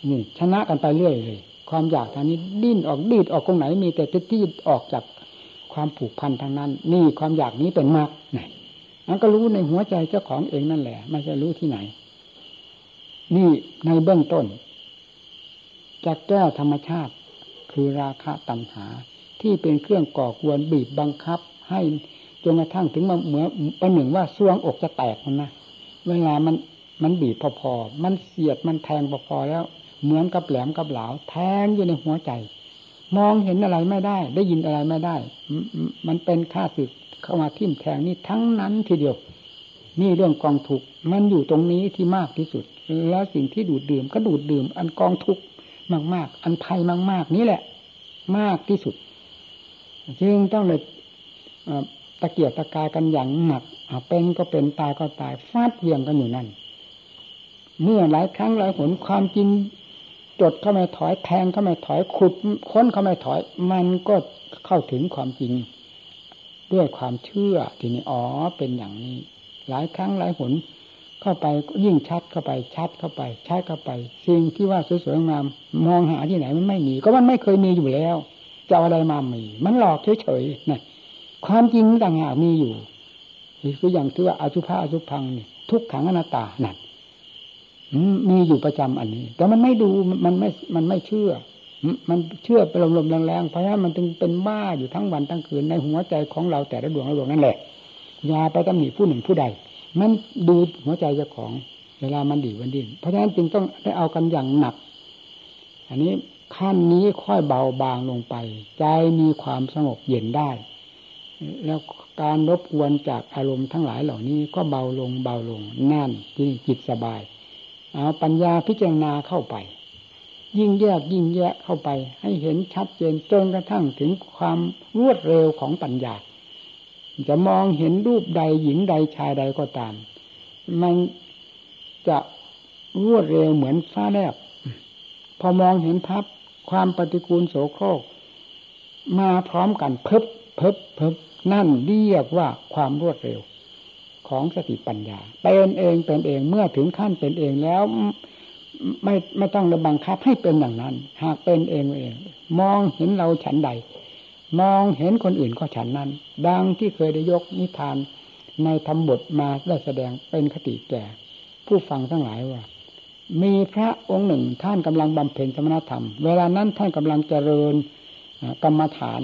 นี่ชนะกันไปเรื่อยเลย ความอยากทางนี้ดิ้นออกดีดออกตรงไหน มีแต่ที่ออกจากความผูกพันทางนั้น นี่ความอยากนี้เป็นมากไหนมันก็รู้ในหัวใจเจ้าของเองนั่นแหละไม่ใช่รู้ที่ไหน นี่ในเบื้องต้นจะแก้ธรรมชาติคือราคะตัณหา ที่เป็นเครื่องก่อกวนบีบบังคับ ให้จนกระทั่งถึงมาเหมือนประหนึ่งว่าซวงอกจะแตกมันนะเวลามันมันบีบพอๆมันเสียดมันแทงพอๆแล้ว เหมือนกับแหลมกับเหลาแทงอยู่ในหัวใจ มองเห็นอะไรไม่ได้ ได้ยินอะไรไม่ได้ มันเป็นค่าศึกเข้ามาทิ่มแทงนี่ทั้งนั้นทีเดียว นี่เรื่องกองทุกมันอยู่ตรงนี้ที่มากที่สุด แล้วสิ่งที่ดูดดื่มก็ดูดดื่ม อันกองทุกมากๆ อันภัยมาก ๆ นี่แหละ มากที่สุด จึงต้องเลยตะเกียกตะกายกันอย่างหนักเป็นก็เป็นตายก็ตายฟาดเวียงกันอยู่นั่น เมื่อหลายครั้งหลายหนความจริง จดเข้ามาถอยแทงเข้ามาถอยขุดค้นเข้ามาถอย มันก็เข้าถึงความจริง ด้วยความเชื่อทีนี้อ๋อเป็นอย่างนี้ หลายครั้งหลายหนเข้าไปยิ่งชัดเข้าไปชัดเข้าไปชัดเข้าไป สิ่งที่ว่าสวยๆงามมองหาที่ไหนมันไม่มี ก็มันไม่เคยมีอยู่แล้วจะอะไรมามีมันหลอกเฉยๆนะความจริงต่างหากมีอยู่คืออย่างที่ว่าอสุภะอสุพังนี่ทุกขังอนัตตานั่น มีอยู่ประจำอันนี้ แต่มันไม่ดูมันไม่มันไม่เชื่อ มันเชื่อไปลมๆแรงๆเพราะฉะนั้นมันจึงเป็นบ้าอยู่ทั้งวันทั้งคืนในหัวใจของเราแต่ละดวงละดวงนั่นแหละอย่าไปตำหนิผู้หนึ่งผู้ใด มันดูหัวใจเจ้าของเวลามันดีวันดินเพราะฉะนั้นจึงต้องได้เอากันอย่างหนัก อันนี้ขั้นนี้ค่อยเบาบางลงไป ใจมีความสงบเย็นได้ แล้วการรบกวนจากอารมณ์ทั้งหลายเหล่านี้ก็เบาลงเบาลงนั่นที่จิตสบาย เอาปัญญาพิจารณาเข้าไป ยิ่งแยกยิ่งแยกเข้าไป ให้เห็นชัดเจนจนกระทั่งถึงความรวดเร็วของปัญญา จะมองเห็นรูปใดหญิงใดชายใดก็ตาม มันจะรวดเร็วเหมือนฟ้าแลบพอมองเห็นพับความปฏิกูลโสโครก มาพร้อมกันเพิบเพิบเพิบนั่นเรียกว่าความรวดเร็ว ของสติปัญญา เป็นเองเป็นเองเมื่อถึงขั้นเป็นเองแล้ว ไม่ไม่ต้องระบังคับให้เป็นอย่างนั้น หากเป็นเองเอง มองเห็นเราฉันใด มองเห็นคนอื่นก็ฉันนั้น ดังที่เคยได้ยกนิทานในธรรมบทมาได้แสดงเป็นคติแก่ ผู้ฟังทั้งหลายว่า มีพระองค์หนึ่งท่านกำลังบำเพ็ญสมณธรรม เวลานั้นท่านกำลังเจริญกรรมฐาน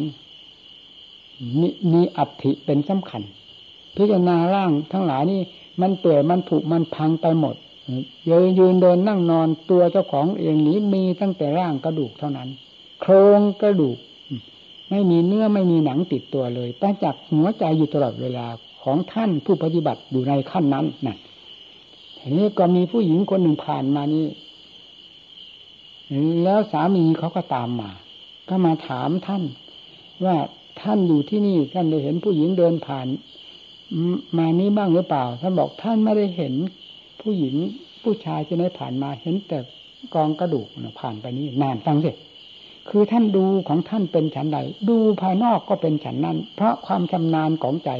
มีอัฐิเป็นสำคัญ พิจารณาร่างทั้งหลายนี่มันเปื่อยมันผุมันพังไปหมดยืนยืนเดินนั่งนอนตัวเจ้าของเองนี้มีตั้งแต่ร่างกระดูกเท่านั้น โครงกระดูก ไม่มีเนื้อไม่มีหนังติดตัวเลยแต่จากหัวใจอยู่ตลอดเวลาของท่านผู้ปฏิบัติอยู่ในขั้นนั้นนั่นทีนี้ก็มีผู้หญิงคนหนึ่งผ่านมานี่แล้วสามีเขาก็ตามมา ก็มาถามท่าน ว่าท่านอยู่ที่นี่ท่านได้เห็นผู้หญิงเดินผ่าน มานี้บ้างหรือเปล่า ท่านบอกท่านไม่ได้เห็นผู้หญิงผู้ชายที่ไหนผ่านมาเห็นแต่กองกระดูกผ่านไปนี้นานฟังสิคือท่านดูของท่านเป็นฉันใด ดูภายนอกก็เป็นฉันนั้น เพราะความชำนาญของใจ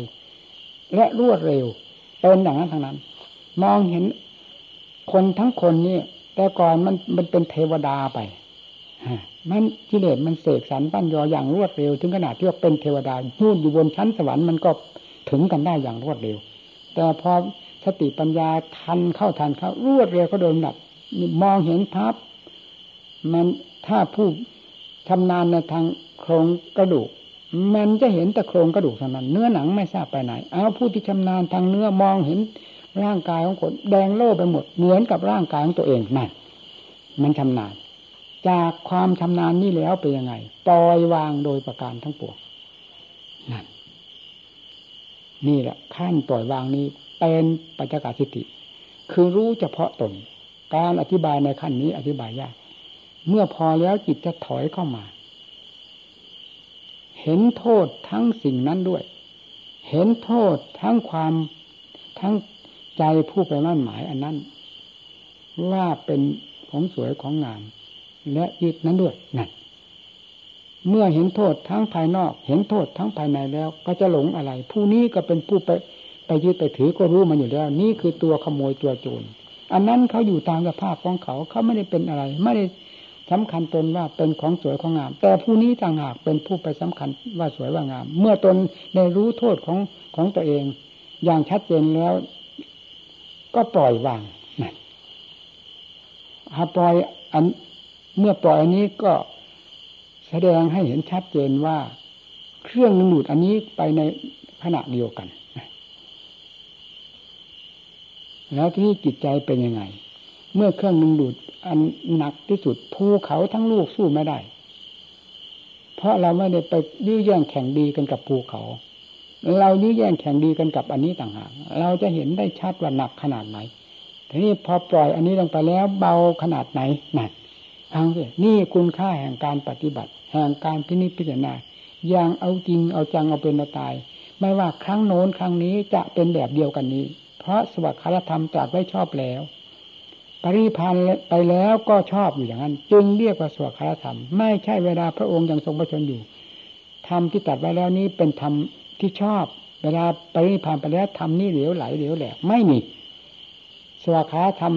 และรวดเร็วเป็นอย่างนั้นทั้งนั้น มองเห็นคนทั้งคนนี่แต่ก่อนมันมันเป็นเทวดาไปมันกิเลสมันเสกสรรปั้นยออย่างรวดเร็ว ถึงขนาดที่ว่าเป็นเทวดานู่อยู่บนชั้นสวรรค์มันก็ ถึงกันได้อย่างรวดเร็ว แต่พอสติปัญญาทันเข้าทันเข้ารวดเร็วก็โดนดับมองเห็นภาพมันถ้าผู้ทำนานในทางโครงกระดูก มันจะเห็นแต่โครงกระดูกเท่านั้น เนื้อหนังไม่ทราบไปไหน เอาผู้ที่ชำนาญทางเนื้อมองเห็นร่างกายของคนแดงโล่ไปหมดเหมือนกับร่างกายของตัวเองนั่นมันชำนาญ จากความชำนาญนี้แล้วเป็นยังไงปล่อยวางโดยประการทั้งปวงนั่น นี่แหละขั้นปล่อยวางนี้เป็นปัจจกสิติ คือรู้เฉพาะตน การอธิบายในขั้นนี้อธิบายยาก เมื่อพอแล้วจิตจะถอยเข้ามา เห็นโทษทั้งสิ่งนั้นด้วย เห็นโทษทั้งความทั้งใจผู้ไปมั่นหมายอันนั้น ว่าเป็นของสวยของงาม และยึดนั้นด้วยนั่น เมื่อเห็นโทษทั้งภายนอก เห็นโทษทั้งภายในแล้ว ก็จะหลงอะไร ผู้นี้ก็เป็นผู้ไปไปยึดไปถือก็รู้มันอยู่แล้ว นี่คือตัวขโมยตัวโจรอันนั้นเขาอยู่ตามสภาพของเขาเขาไม่ได้เป็นอะไร ไม่ได้สำคัญตนว่าเป็นของสวยของงาม แต่ผู้นี้ต่างหากเป็นผู้ไปสำคัญว่าสวยว่างาม เมื่อตนได้รู้โทษของของตัวเอง อย่างชัดเจนแล้ว ก็ปล่อยวางนะหาปล่อยอันเมื่อปล่อยอันนี้ก็ แสดงให้เห็นชัดเจนว่า เครื่องดูดอันนี้ไปในขณะเดียวกัน แล้วที่จิตใจเป็นยังไง เมื่อเครื่องดึงดูดอันหนักที่สุดภูเขาทั้งลูกสู้ไม่ได้ เพราะเราไม่ได้ไปยื้อแย่งแข่งดีกันกับภูเขา เรายื้อแย่งแข่งดีกันกับอันนี้ต่างหากเราจะเห็นได้ชัดว่าหนักขนาดไหนทีนี้พอปล่อยอันนี้ลงไปแล้วเบาขนาดไหนหนัก ฟังสินี่คุณค่าแห่งการปฏิบัติ แห่งการพินิจพิจารณาอย่างเอาจริงเอาจังเอาเป็นเอาตาย ไม่ว่าครั้งโน้นครั้งนี้จะเป็นแบบเดียวกันนี้ เพราะสวัสดิธรรมตรัสไว้ชอบแล้ว ปริพันธ์ไปแล้วก็ชอบอยู่อย่างนั้น จึงเรียกว่าสวัสดิธรรม ไม่ใช่เวลาพระองค์ยังทรงประชนอยู่ธรรมที่ตัดไว้แล้วนี้เป็นธรรมที่ชอบ เวลาปริพันธ์ไปแล้วธรรมนี้เหลวไหลเหลวแหลกไม่มีสวัสดิธรรม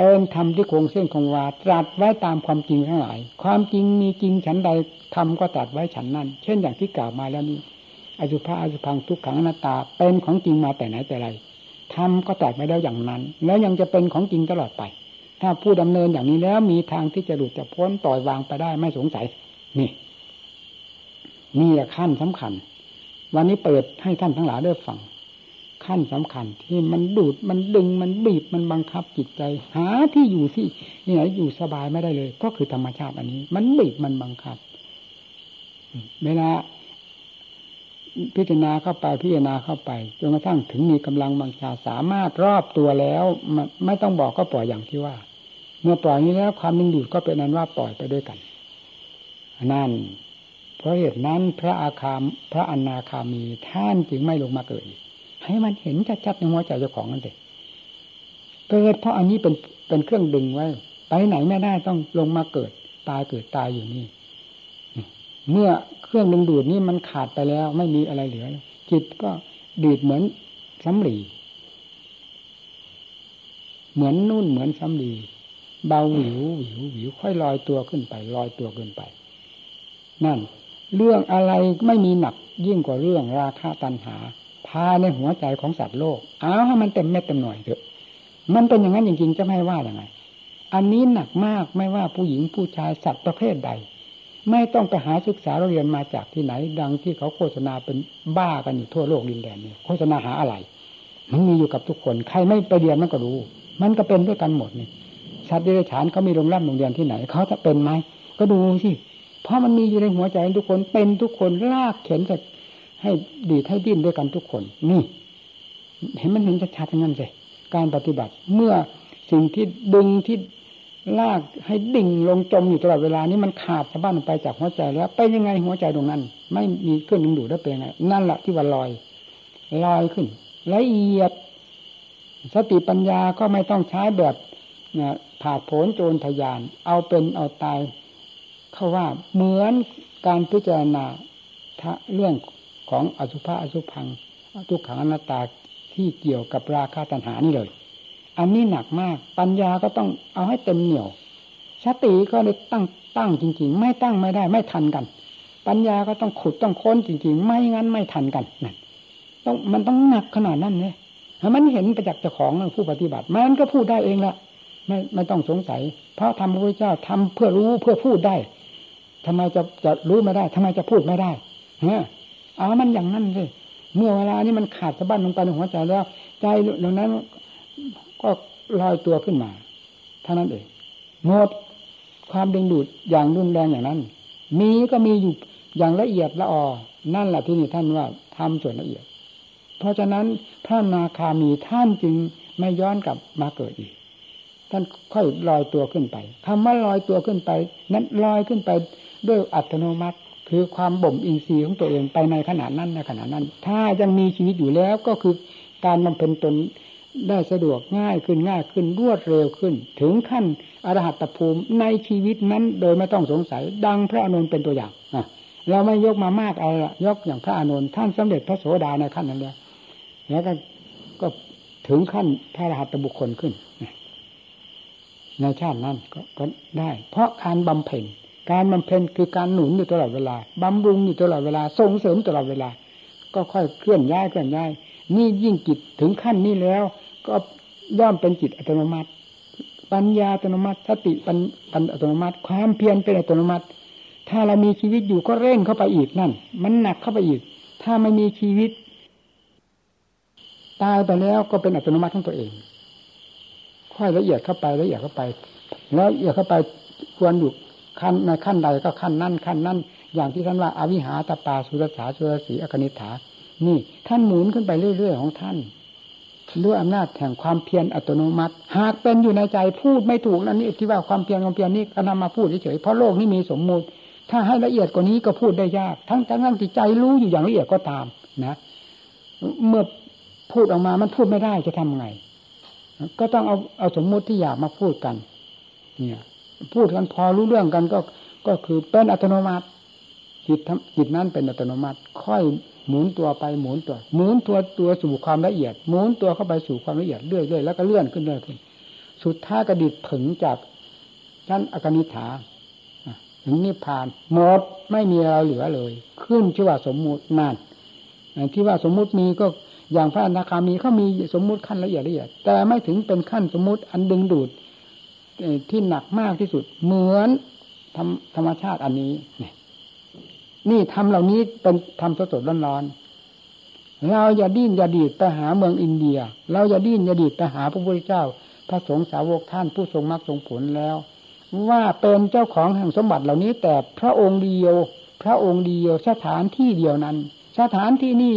เป็นธรรมที่คงเส้นคงวาตรัสไว้ตามความจริงทั้งหลาย ความจริงมีจริงฉันใดธรรมก็ตรัสไว้ฉันนั้น เช่นอย่างที่กล่าวมาแล้วนี้อสุภะอสุพังทุกขังอนัตตาเป็นของจริงมาแต่ไหนแต่ไรธรรมก็ตรัสไว้แล้วอย่างนั้น แล้วยังจะเป็นของจริงตลอดไป ถ้าผู้ดำเนินอย่างนี้แล้วมีทางที่จะหลุดจะพ้นต่อยวางไปได้ไม่สงสัย นี่นี่แหละขั้นสำคัญ วันนี้เปิดให้ท่านทั้งหลายได้ฟัง ขั้นสำคัญ ที่มันดูดมันดึงมันบีบมันบังคับจิตใจ หาที่อยู่ที่นี่ไหนอยู่สบายไม่ได้เลย ก็คือธรรมชาติอันนี้ มันบีบมันบังคับเวลาพิจารณาเข้าไปพิจารณาเข้าไปจนกระทั่งถึงมีกำลังบังชาสามารถรอบตัวแล้วไม่ต้องบอกก็ปล่อยอย่างที่ว่า เมื่อปล่อยนี้แล้วความดึงดูดก็เป็นนั้นว่าปล่อยไปด้วยกันนั่นเพราะเหตุนั้นพระอาคามพระอนาคามีท่านจึงไม่ลงมาเกิดอีก ให้มันเห็นชัดๆในหัวใจเจ้าของนั่นเองเกิดเพราะอันนี้เป็นเป็นเครื่องดึงไว้ ไปไหนไม่ได้ต้องลงมาเกิด ตายเกิดตายอยู่นี่ เมื่อเครื่องดึงดูดนี้มันขาดไปแล้ว ไม่มีอะไรเหลือจิตก็ดีดเหมือนสำลีเหมือนนุ่นเหมือนสำลีเบาหวิวหวิวหวิวค่อยลอยตัวขึ้นไปลอยตัวขึ้นไป นั่น เรื่องอะไรไม่มีหนักยิ่งกว่าเรื่องราคาตันหา ภายในหัวใจของสัตว์โลก เอาให้มันเต็มเม็ดเต็มหน่วยเถอะมันเป็นอย่างนั้นจริงๆจะไม่ว่าอย่างไง อันนี้หนักมากไม่ว่าผู้หญิงผู้ชายสัตว์ประเภทใด ไม่ต้องไปหาศึกษาเรียนมาจากที่ไหน ดังที่เขาโฆษณาเป็นบ้ากันอยู่ทั่วโลกดินแดนนี่โฆษณาหาอะไร มันมีอยู่กับทุกคนใครไม่ไปเรียนมันก็รู้ มันก็เป็นด้วยกันหมดนี่สัตว์เดรัจฉานเขามีโรงแรมโรงเรียนที่ไหนเขาจะเป็นไหมก็ดูสิเพราะมันมีอยู่ในหัวใจทุกคนเป็นทุกคนลากเข็นจาก ให้ดีให้ดิ้นด้วยกันทุกคน นี่ เห็นมันเห็นชัดๆทั้งนั้นเลยการปฏิบัติ เมื่อสิ่งที่ดึงที่ลากให้ดิ่งลงจมอยู่ตลอดเวลานี้มันขาดสะบั้นไปจากหัวใจแล้วไปยังไงหัวใจตรงนั้น ไม่มีเครื่องดึงดูดได้เป็นไงนั่นแหละที่ว่าลอยลอยขึ้นละเอียด สติปัญญาก็ไม่ต้องใช้แบบผ่าโผนโจรทยาน เอาเป็นเอาตายเขาว่าเหมือนการพิจารณาเรื่อง ของอสุภะอสุพังทุกขังอนัตตาที่เกี่ยวกับราคาตัณหานี่เลย อันนี้หนักมาก ปัญญาก็ต้องเอาให้เต็มเหนี่ยวสติก็เลยตั้งตั้งจริง ๆ ไม่ตั้งไม่ได้ไม่ทันกัน ปัญญาก็ต้องขุดต้องค้นจริง ๆ ไม่งั้นไม่ทันกันนั่นต้องมันต้องหนักขนาดนั้นเนี่ยมันเห็นประจักษ์เจ้าของผู้ปฏิบัติ มันก็พูดได้เองละไม่ไม่ต้องสงสัย เพราะทำพระพุทธเจ้าทำเพื่อรู้เพื่อพูดได้ทำไมจะจะรู้ไม่ได้ทำไมจะพูดไม่ได้เะเอามันอย่างนั้นสิเมื่อเวลานี้มันขาดสะบั้นลงไปในหัวใจแล้ว ใจเหล่านั้นก็ลอยตัวขึ้นมาเท่านั้นเองหมดความดึงดูดอย่างรุนแรงอย่างนั้น มีก็มีอยู่อย่างละเอียดละออนั่นแหละที่นี่ท่านว่าทำส่วนละเอียด เพราะฉะนั้นพระนาคามีท่านจึงไม่ย้อนกลับมาเกิดอีก ท่านค่อยลอยตัวขึ้นไปคำว่าลอยตัวขึ้นไป นั้นลอยขึ้นไปด้วยอัตโนมัติ คือความบ่มอินทรีย์ของตัวเองไปในขณะนั้นในขณะนั้น ถ้ายังมีชีวิตอยู่แล้วก็คือการบำเพ็ญตนได้สะดวกง่ายขึ้นง่ายขึ้นรวดเร็วขึ้น ถึงขั้นอรหัตภูมิในชีวิตนั้นโดยไม่ต้องสงสัยดังพระอนุนเป็นตัวอย่างอะเราไม่ยกมามากอะไรยกอย่างพระอนุนท่านสำเร็จพระโสดาในขั้นนั้นแล้วแล้วก็ก็ถึงขั้นพระอรหัตบุคคลขึ้นในชาตินั้นก็ได้ เพราะการบำเพ็ญ การบำเพ็ญคือการหนุนอยู่ตลอดเวลาบำรุงอยู่ตลอดเวลาส่งเสริมตลอดเวลา ก็ค่อยเคลื่อนย้ายเคลื่อนย้ายนี่ยิ่งจิตถึงขั้นนี้แล้ว ก็ย่อมเป็นจิตอัตโนมัติ ปัญญาอัตโนมัติสติปัญอัตโนมัติ ความเพียรเป็นอัตโนมัติ ถ้าเรามีชีวิตอยู่ก็เร่งเข้าไปอีกนั่น มันหนักเข้าไปอีก ถ้าไม่มีชีวิต ตายไปแล้วก็เป็นอัตโนมัติของตัวเองค่อยละเอียดเข้าไปละเอียดเข้าไป แล้วละเอียดเข้าไปควรอยู่ ขั้นในขั้นใดก็ขั้นนั้นขั้นนั้นอย่างที่ท่านว่าอาวิหาตาปาสุรสาสุรสีอกนิฐานี่ท่านหมุนขึ้นไปเรื่อยๆของท่านด้วยอำนาจแห่งความเพียรอัตโนมัติ หากเป็นอยู่ในใจพูดไม่ถูกนั่นนี่ที่ว่าความเพียรความเพียรนี้ก็นำมาพูดเฉยๆเพราะโลกนี้มีสมมุติ ถ้าให้ละเอียดกว่านี้ก็พูดได้ยาก ทั้งทั้งที่ใจรู้อยู่อย่างละเอียดก็ตามนะเมื่อพูดออกมามันพูดไม่ได้จะทำไง ก็ต้องเอาเอาสมมุติที่อยากมาพูดกัน เนี่ย พูดกันพอรู้เรื่องกันก็ก็คือเป็นอัตโนมัติจิตจิตนั้นเป็นอัตโนมัติ ค่อยหมุนตัวไปหมุนตัว หมุนตัวตัวสู่ความละเอียด หมุนตัวเข้าไปสู่ความละเอียดเรื่อยๆแล้วก็เลื่อนขึ้นเรื่อยขึ้นสุดท้ายกระดิดผึงจากชั้นอกนิฐาถึงนิพพานหมดไม่มีอะไรเหลือเลย ขึ้นชื่อว่าสมมุตินั่นที่ว่าสมมุติมีก็อย่างพระอนาคามีเขามีสมมุติขั้นละเอียดละเอียด แต่ไม่ถึงเป็นขั้นสมมุติอันดึงดูด ที่หนักมากที่สุด เหมือนธรรมธรรมชาติอันนี้ นี่ทำเหล่านี้เป็นทำสดสดร้อนๆเราอย่าดิ้นอย่าดีดไปหาเมืองอินเดีย เราอย่าดิ้นอย่าดีดไปหาพระพุทธเจ้า พระสงฆ์สาวกท่านผู้ทรงมรรคทรงผลแล้ว ว่าเป็นเจ้าของแห่งสมบัติเหล่านี้ แต่พระองค์เดียว พระองค์เดียวสถานที่เดียวนั้น สถานที่นี้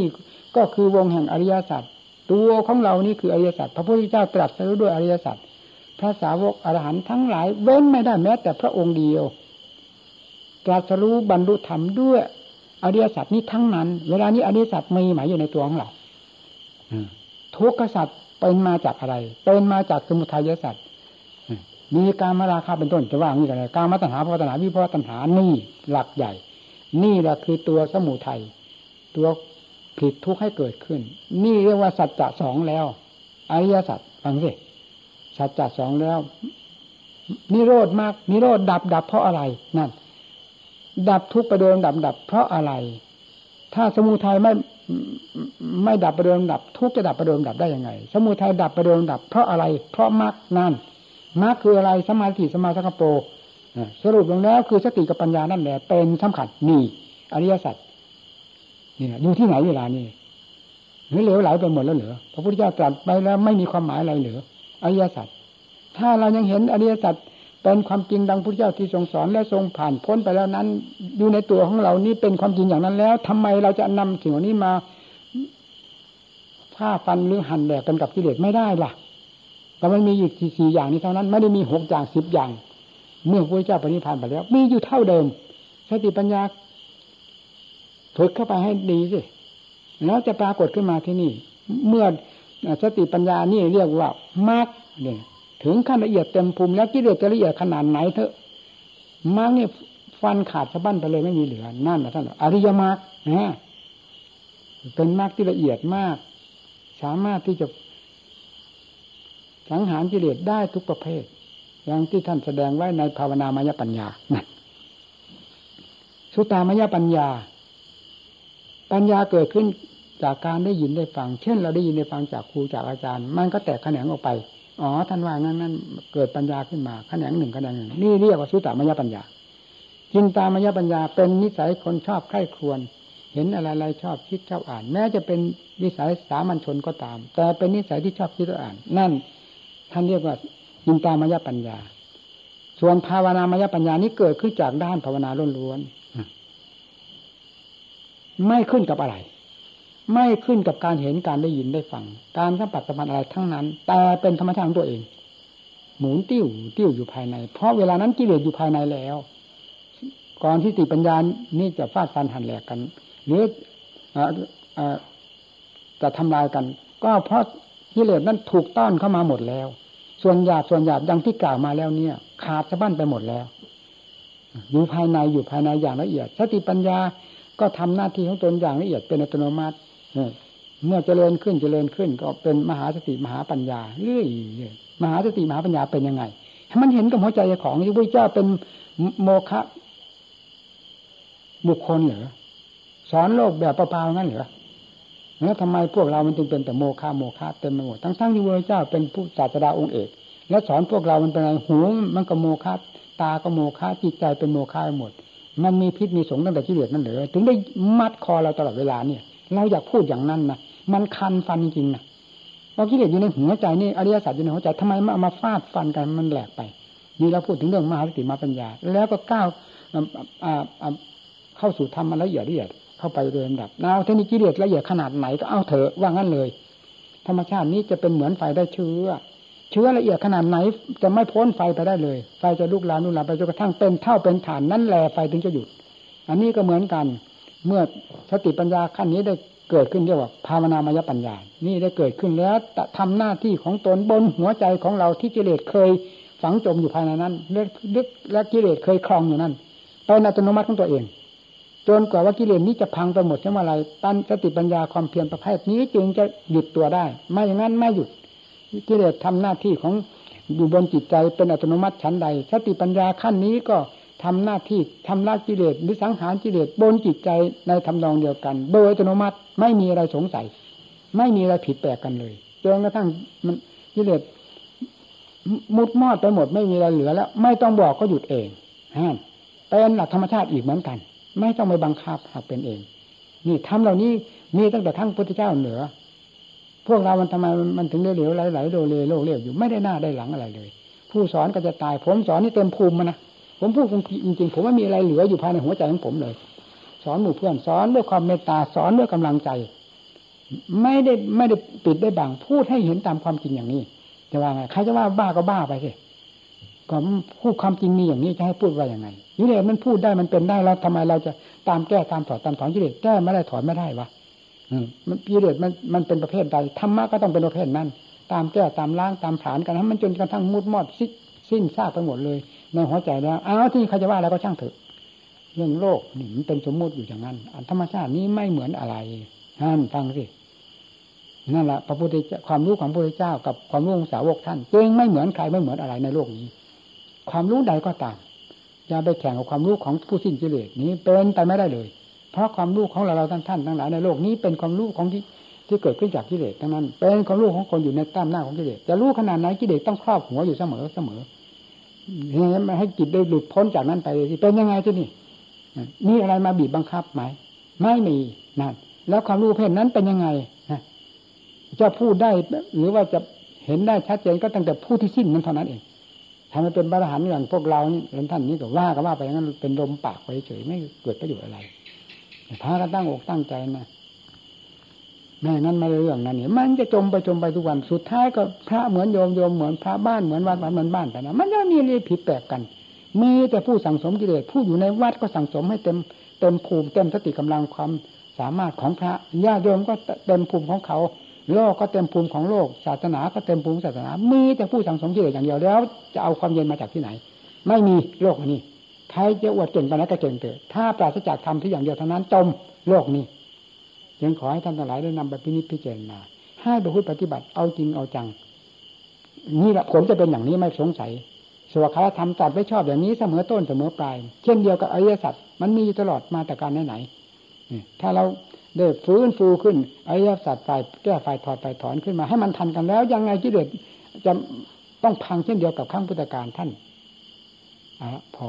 ก็คือวงแห่งอริยสัจตัวของเรานี่คืออริยสัจพระพุทธเจ้าตรัสรู้ด้วยอริยสัจ พระสาวกอรหันต์ทั้งหลาย เว้นไม่ได้แม้แต่พระองค์เดียวตรัสรู้บรรลุธรรมด้วยอริยสัจนี้ทั้งนั้น เวลานี้อริยสัจมีหมายอยู่ในตัวของเราทุกขสัจเป็นมาจากอะไร เป็นมาจากสมุทัยสัจมีการมาราคาเป็นต้นจะว่างี้อะไรการมาตัณหาภาวตัณหาวิภาวตัณหานี่หลักใหญ่ นี่แหละคือตัวสมุทัยตัวผิดทุกข์ให้เกิดขึ้น นี่เรียกว่าสัจจะสองแล้วอริยสัจฟังสิ สัจจะสองแล้วนิโรธมากนิโรธดับดับเพราะอะไรนั่นดับทุกข์ไปโดยดับดับ เพราะอะไร ถ้าสมุทัยไม่ไม่ดับไปโดยดับ ทุกจะดับไปโดยดับได้ยังไง สมุทัยดับไปโดยดับ เพราะอะไร เพราะมรรคนั่นมรรคคืออะไรสมาธิสมาสังกปรสรุปลงแล้วคือสติกับปัญญานั่นแหละเป็นสำคัญนี่อริยสัจนี่ะอยู่ที่ไหนเวลานี้หรือเหลวไหลไปหมดแล้วเหรอพระพุทธเจ้าตรัสไปแล้วไม่มีความหมายอะไรเหลือ อริยสัจถ้าเรายังเห็นอริยสัจเป็นความจริงดังพระเจ้าที่ทรงสอนและทรงผ่านพ้นไปแล้วนั้น อยู่ในตัวของเรานี่เป็นความจริงอย่างนั้นแล้วทำไมเราจะนำสิ่งเหล่านี้มาฆ่าฟันหรือหั่นแหลกกันกับกิเลสไม่ได้ล่ะแต่มันมีอยู่สี่อย่างนี้เท่านั้น ไม่ได้มีหกอย่างสิบอย่าง เมื่อพระเจ้าปณิพานไปแล้ว มีอยู่เท่าเดิมสติปัญญาฝึกเข้าไปให้ดีสิแล้วจะปรากฏขึ้นมาที่นี่ เมื่อ สติปัญญานี่เรียกว่ามรรคเนี่ยถึงขั้นละเอียดเต็มภูมิแล้วกิเลสจะละเอียดขนาดไหนเถอะมรรคนี่ฟันขาดสะบั้นไปเลยไม่มีเหลือนั่นแหละท่านอริยมรรคนะเป็นมรรคที่ละเอียดมาก สามารถที่จะสังหารกิเลสได้ทุกประเภท อย่างที่ท่านแสดงไว้ในภาวนามยปัญญานะสุตามยปัญญา ปัญญาเกิดขึ้น จากการได้ยินได้ฟัง เช่นเราได้ยินได้ฟังจากครูจากอาจารย์ มันก็แตกแขนงออกไป อ๋อท่านว่างั้นนั้นเกิดปัญญาขึ้นมาแขนงหนึ่งแขนงหนึ่งนี่เรียกว่าสุตตามยปัญญาจินตามยปัญญาเป็นนิสัยคนชอบใคร่ครวญเห็นอะไรๆชอบคิดชอบอ่าน แม้จะเป็นนิสัยสามัญชนก็ตาม แต่เป็นนิสัยที่ชอบคิดอ่าน นั่น ท่านเรียกว่าจินตามยปัญญา ส่วนภาวนามยปัญญานี้เกิดขึ้นจากด้านภาวนาล้วนๆไม่ขึ้นกับอะไร ไม่ขึ้นกับการเห็นการได้ยินได้ฟัง การสัมผัสสัมพันธ์อะไรทั้งนั้น แต่เป็นธรรมชาติของตัวเอง หมุนติ้วติ้วอยู่ภายใน เพราะเวลานั้นกิเลสอยู่ภายในแล้ว ก่อนที่ติปัญญานี่จะฟาดฟันหันแหลกกัน หรือจะทำลายกัน ก็เพราะกิเลสนั้นถูกต้อนเข้ามาหมดแล้ว ส่วนหยาบส่วนหยาบดังที่กล่าวมาแล้วเนี่ย ขาดสะบั้นไปหมดแล้ว อยู่ภายในอยู่ภายในอย่างละเอียดสติปัญญาก็ทำหน้าที่ของตนอย่างละเอียดเป็นอัตโนมัติ เมื่อเจริญขึ้นเจริญขึ้น ก็เป็นมหาสติมหาปัญญาเรื่อยมหาสติมหาปัญญาเป็นยังไงมันเห็นกับหัวใจของที่พระเจ้าเป็นโมฆะบุคคลเหรอสอนโลกแบบประปางั้นเหรอแล้วทำไมพวกเรามันจึงเป็นแต่โมฆะโมฆะเต็มไปหมดทั้งทั้งที่พระเจ้าเป็นผู้ศาสดาองค์เอกและสอนพวกเรามันเป็นอะไรหูมันก็โมฆะตาก็โมฆะจิตใจเป็นโมฆะหมด มันมีพิษมีสงตั้งแต่กิเลสนั่นเหรอถึงได้มัดคอเราตลอดเวลาเนี่ย เราอยากพูดอย่างนั้นนะมันคันฟันจริงนะเพราะกิเลสอยู่ในหัวใจนี่อริยสัจอยู่ในหัวใจทำไมมามาฟาดฟันกันมันแหลกไปนี่เราพูดถึงเรื่องมหาสติมาปัญญา แล้วก็ก้าวเข้าสู่ธรรมละเอียดละเอียดเข้าไปโดยลำดับเอาเทคนิคกิเลสละเอียดขนาดไหนก็เอาเถอะว่างั้นเลย ธรรมชาตินี้จะเป็นเหมือนไฟได้เชื้อ เชื้อละเอียดขนาดไหน จะไม่พ้นไฟไปได้เลย ไฟจะลุกลามลุกลามไปจนกระทั่งเป็นเท่าเป็นฐานนั่นแหละไฟถึงจะหยุด อันนี้ก็เหมือนกัน เมื่อสติปัญญาขั้นนี้ได้เกิดขึ้นเรียกว่าภาวนามยปัญญา นี่ได้เกิดขึ้นแล้วทำหน้าที่ของตนบนหัวใจของเราที่กิเลสเคยฝังจมอยู่ภายในนั้นลึกและกิเลสเคยคลองอยู่นั้นเป็นอัตโนมัติของตัวเอง จนกว่าว่ากิเลสนี้จะพังไปหมดเมื่อไรปัญสติปัญญาความเพียรประเภทนี้จึงจะหยุดตัวได้ ไม่อย่างนั้นไม่หยุดกิเลสทำหน้าที่ของอยู่บนจิตใจเป็นอัตโนมัติชั้นใด สติปัญญาขั้นนี้ก็ ทำหน้าที่ทำละกิเลสหรือสังหารกิเลสบนจิตใจในทำนองเดียวกัน โดยอัตโนมัติไม่มีอะไรสงสัย ไม่มีอะไรผิดแปลกกันเลยจนกระทั่งมันกิเลสมุดมอดไปหมดไม่มีอะไรเหลือแล้ว ไม่ต้องบอกก็หยุดเองฮะเป็นหลักธรรมชาติอีกเหมือนกัน ไม่ต้องไปบังคับหากเป็นเอง นี่ทำเหล่านี้มีตั้งแต่ทั้งพุทธเจ้าเหนือ พวกเรามันทำไมมันถึงเหลวไหลๆโดเลโลเรียวอยู่ไม่ได้หน้าได้หลังอะไรเลย ผู้สอนก็จะตายผมสอนนี่เต็มภูมิมานะ ผมพูดจริงๆผมไม่มีอะไรเหลืออยู่ภายในหัวใจของผมเลย สอนหมู่เพื่อนสอนด้วยความเมตตาสอนด้วยกำลังใจ ไม่ได้ไม่ได้ปิดได้บังพูดให้เห็นตามความจริงอย่างนี้จะว่าไงใครจะว่าบ้าก็บ้าไปสิก็พูดความจริงมีอย่างนี้จะให้พูดว่าอย่างไงยิเลสมันพูดได้มันเป็นได้แล้วทำไมเราจะตามแก้ตามถอดตามถอนยิเลสแก้ไม่ได้ถอนไม่ได้วะมันยิเลสมันมันเป็นประเภทใดธรรมะก็ต้องเป็นประเภทนั้น ตามแก้ตามล้างตามผานกันให้มันจนกระทั่งมุดมอดสิ้นซากไปหมดเลย ในหัวใจแล้วอ้าวที่ใครจะว่าแล้วก็ช่างเถอะ เรื่องโลกนี่มันเป็นสมมุติอยู่อย่างนั้น อันธรรมชาตินี้ไม่เหมือนอะไรท่านฟังสินั่นแหละพระพุทธเจ้าความรู้ของพระพุทธเจ้ากับความรู้ของสาวกท่านจึงไม่เหมือนใครไม่เหมือนอะไรในโลกนี้ ความรู้ใดก็ตามอย่าไปแข่งกับความรู้ของผู้สิ้นกิเลสนี้เป็นไปไม่ได้เลย เพราะความรู้ของเราเราท่านท่านทั้งหลายในโลกนี้เป็นความรู้ของที่ที่เกิดขึ้นจากกิเลสทั้งนั้น เป็นความรู้ของคนอยู่ในต้ามหน้าของกิเลสจะรู้ขนาดไหนกิเลสต้องครอบหัวอยู่เสมอเสมอ ให้ให้จิตได้หลุดพ้นจากนั้นไปสิเป็นยังไงที่นี่มีอะไรมาบีบบังคับไหมไม่มีนั่นแล้วความรู้เพศนั้นเป็นยังไงจะพูดได้หรือว่าจะเห็นได้ชัดเจนก็ตั้งแต่ผู้ที่สิ้นนั้นเท่านั้นเองทำให้เป็นบรหันอย่างพวกเรานี่ท่านนี้ก็ว่าก็ว่าไปอย่างนั้นเป็นลมปากไปเฉยไม่เกิดประโยชน์อะไรพากันตั้งอกตั้งใจนะ แม่งั้นไมาเรื่องนั้นนี่มันจะจมไปจมไปทุกวันสุดท้ายก็พระเหมือนโยมโยมเหมือนพระบ้านเหมือนวัดวัดเหมือนบ้านแต่นะมันยังมีเรื่องผิดแปลกกัน มีแต่ผู้สั่งสมกิเลสผู้อยู่ในวัดก็สั่งสมให้เต็มเต็มภูมิเต็มสติกำลังความสามารถของพระญาติโยมก็เต็มภูมิของเขา โลกก็เต็มภูมิของโลก ศาสนาก็เต็มภูมิศาสนา มีแต่ผู้สั่งสมกิเลสอย่างเดียวแล้ว จะเอาความเย็นมาจากที่ไหน ไม่มีโลกนี้ใครจะอวดเก่งไปไหนก็เก่งเถอะถ้าปราศจากธรรมที่อย่างเดียวเท่านั้นจมโลกนี้ ยังขอให้ท่านทั้งหลายได้นำไปพินิจพิจารณาให้ไปพูดปฏิบัติเอาจริงเอาจัง นี่แหละผลจะเป็นอย่างนี้ไม่สงสัยสวดคารธรรมตัดไว้ชอบอย่างนี้เสมอต้นเสมอปลาย เช่นเดียวกับอริยสัจมันมีตลอดมาแต่การไหนๆถ้าเราได้ฟื้นฟูขึ้นอริยสัจฝ่ายแก้ฝ่ายถอดฝ่ายถอนขึ้นมา ให้มันทันกันแล้วยังไงกิเลสจะต้องพังเช่นเดียวกับข้างพุทธการท่านอะพอ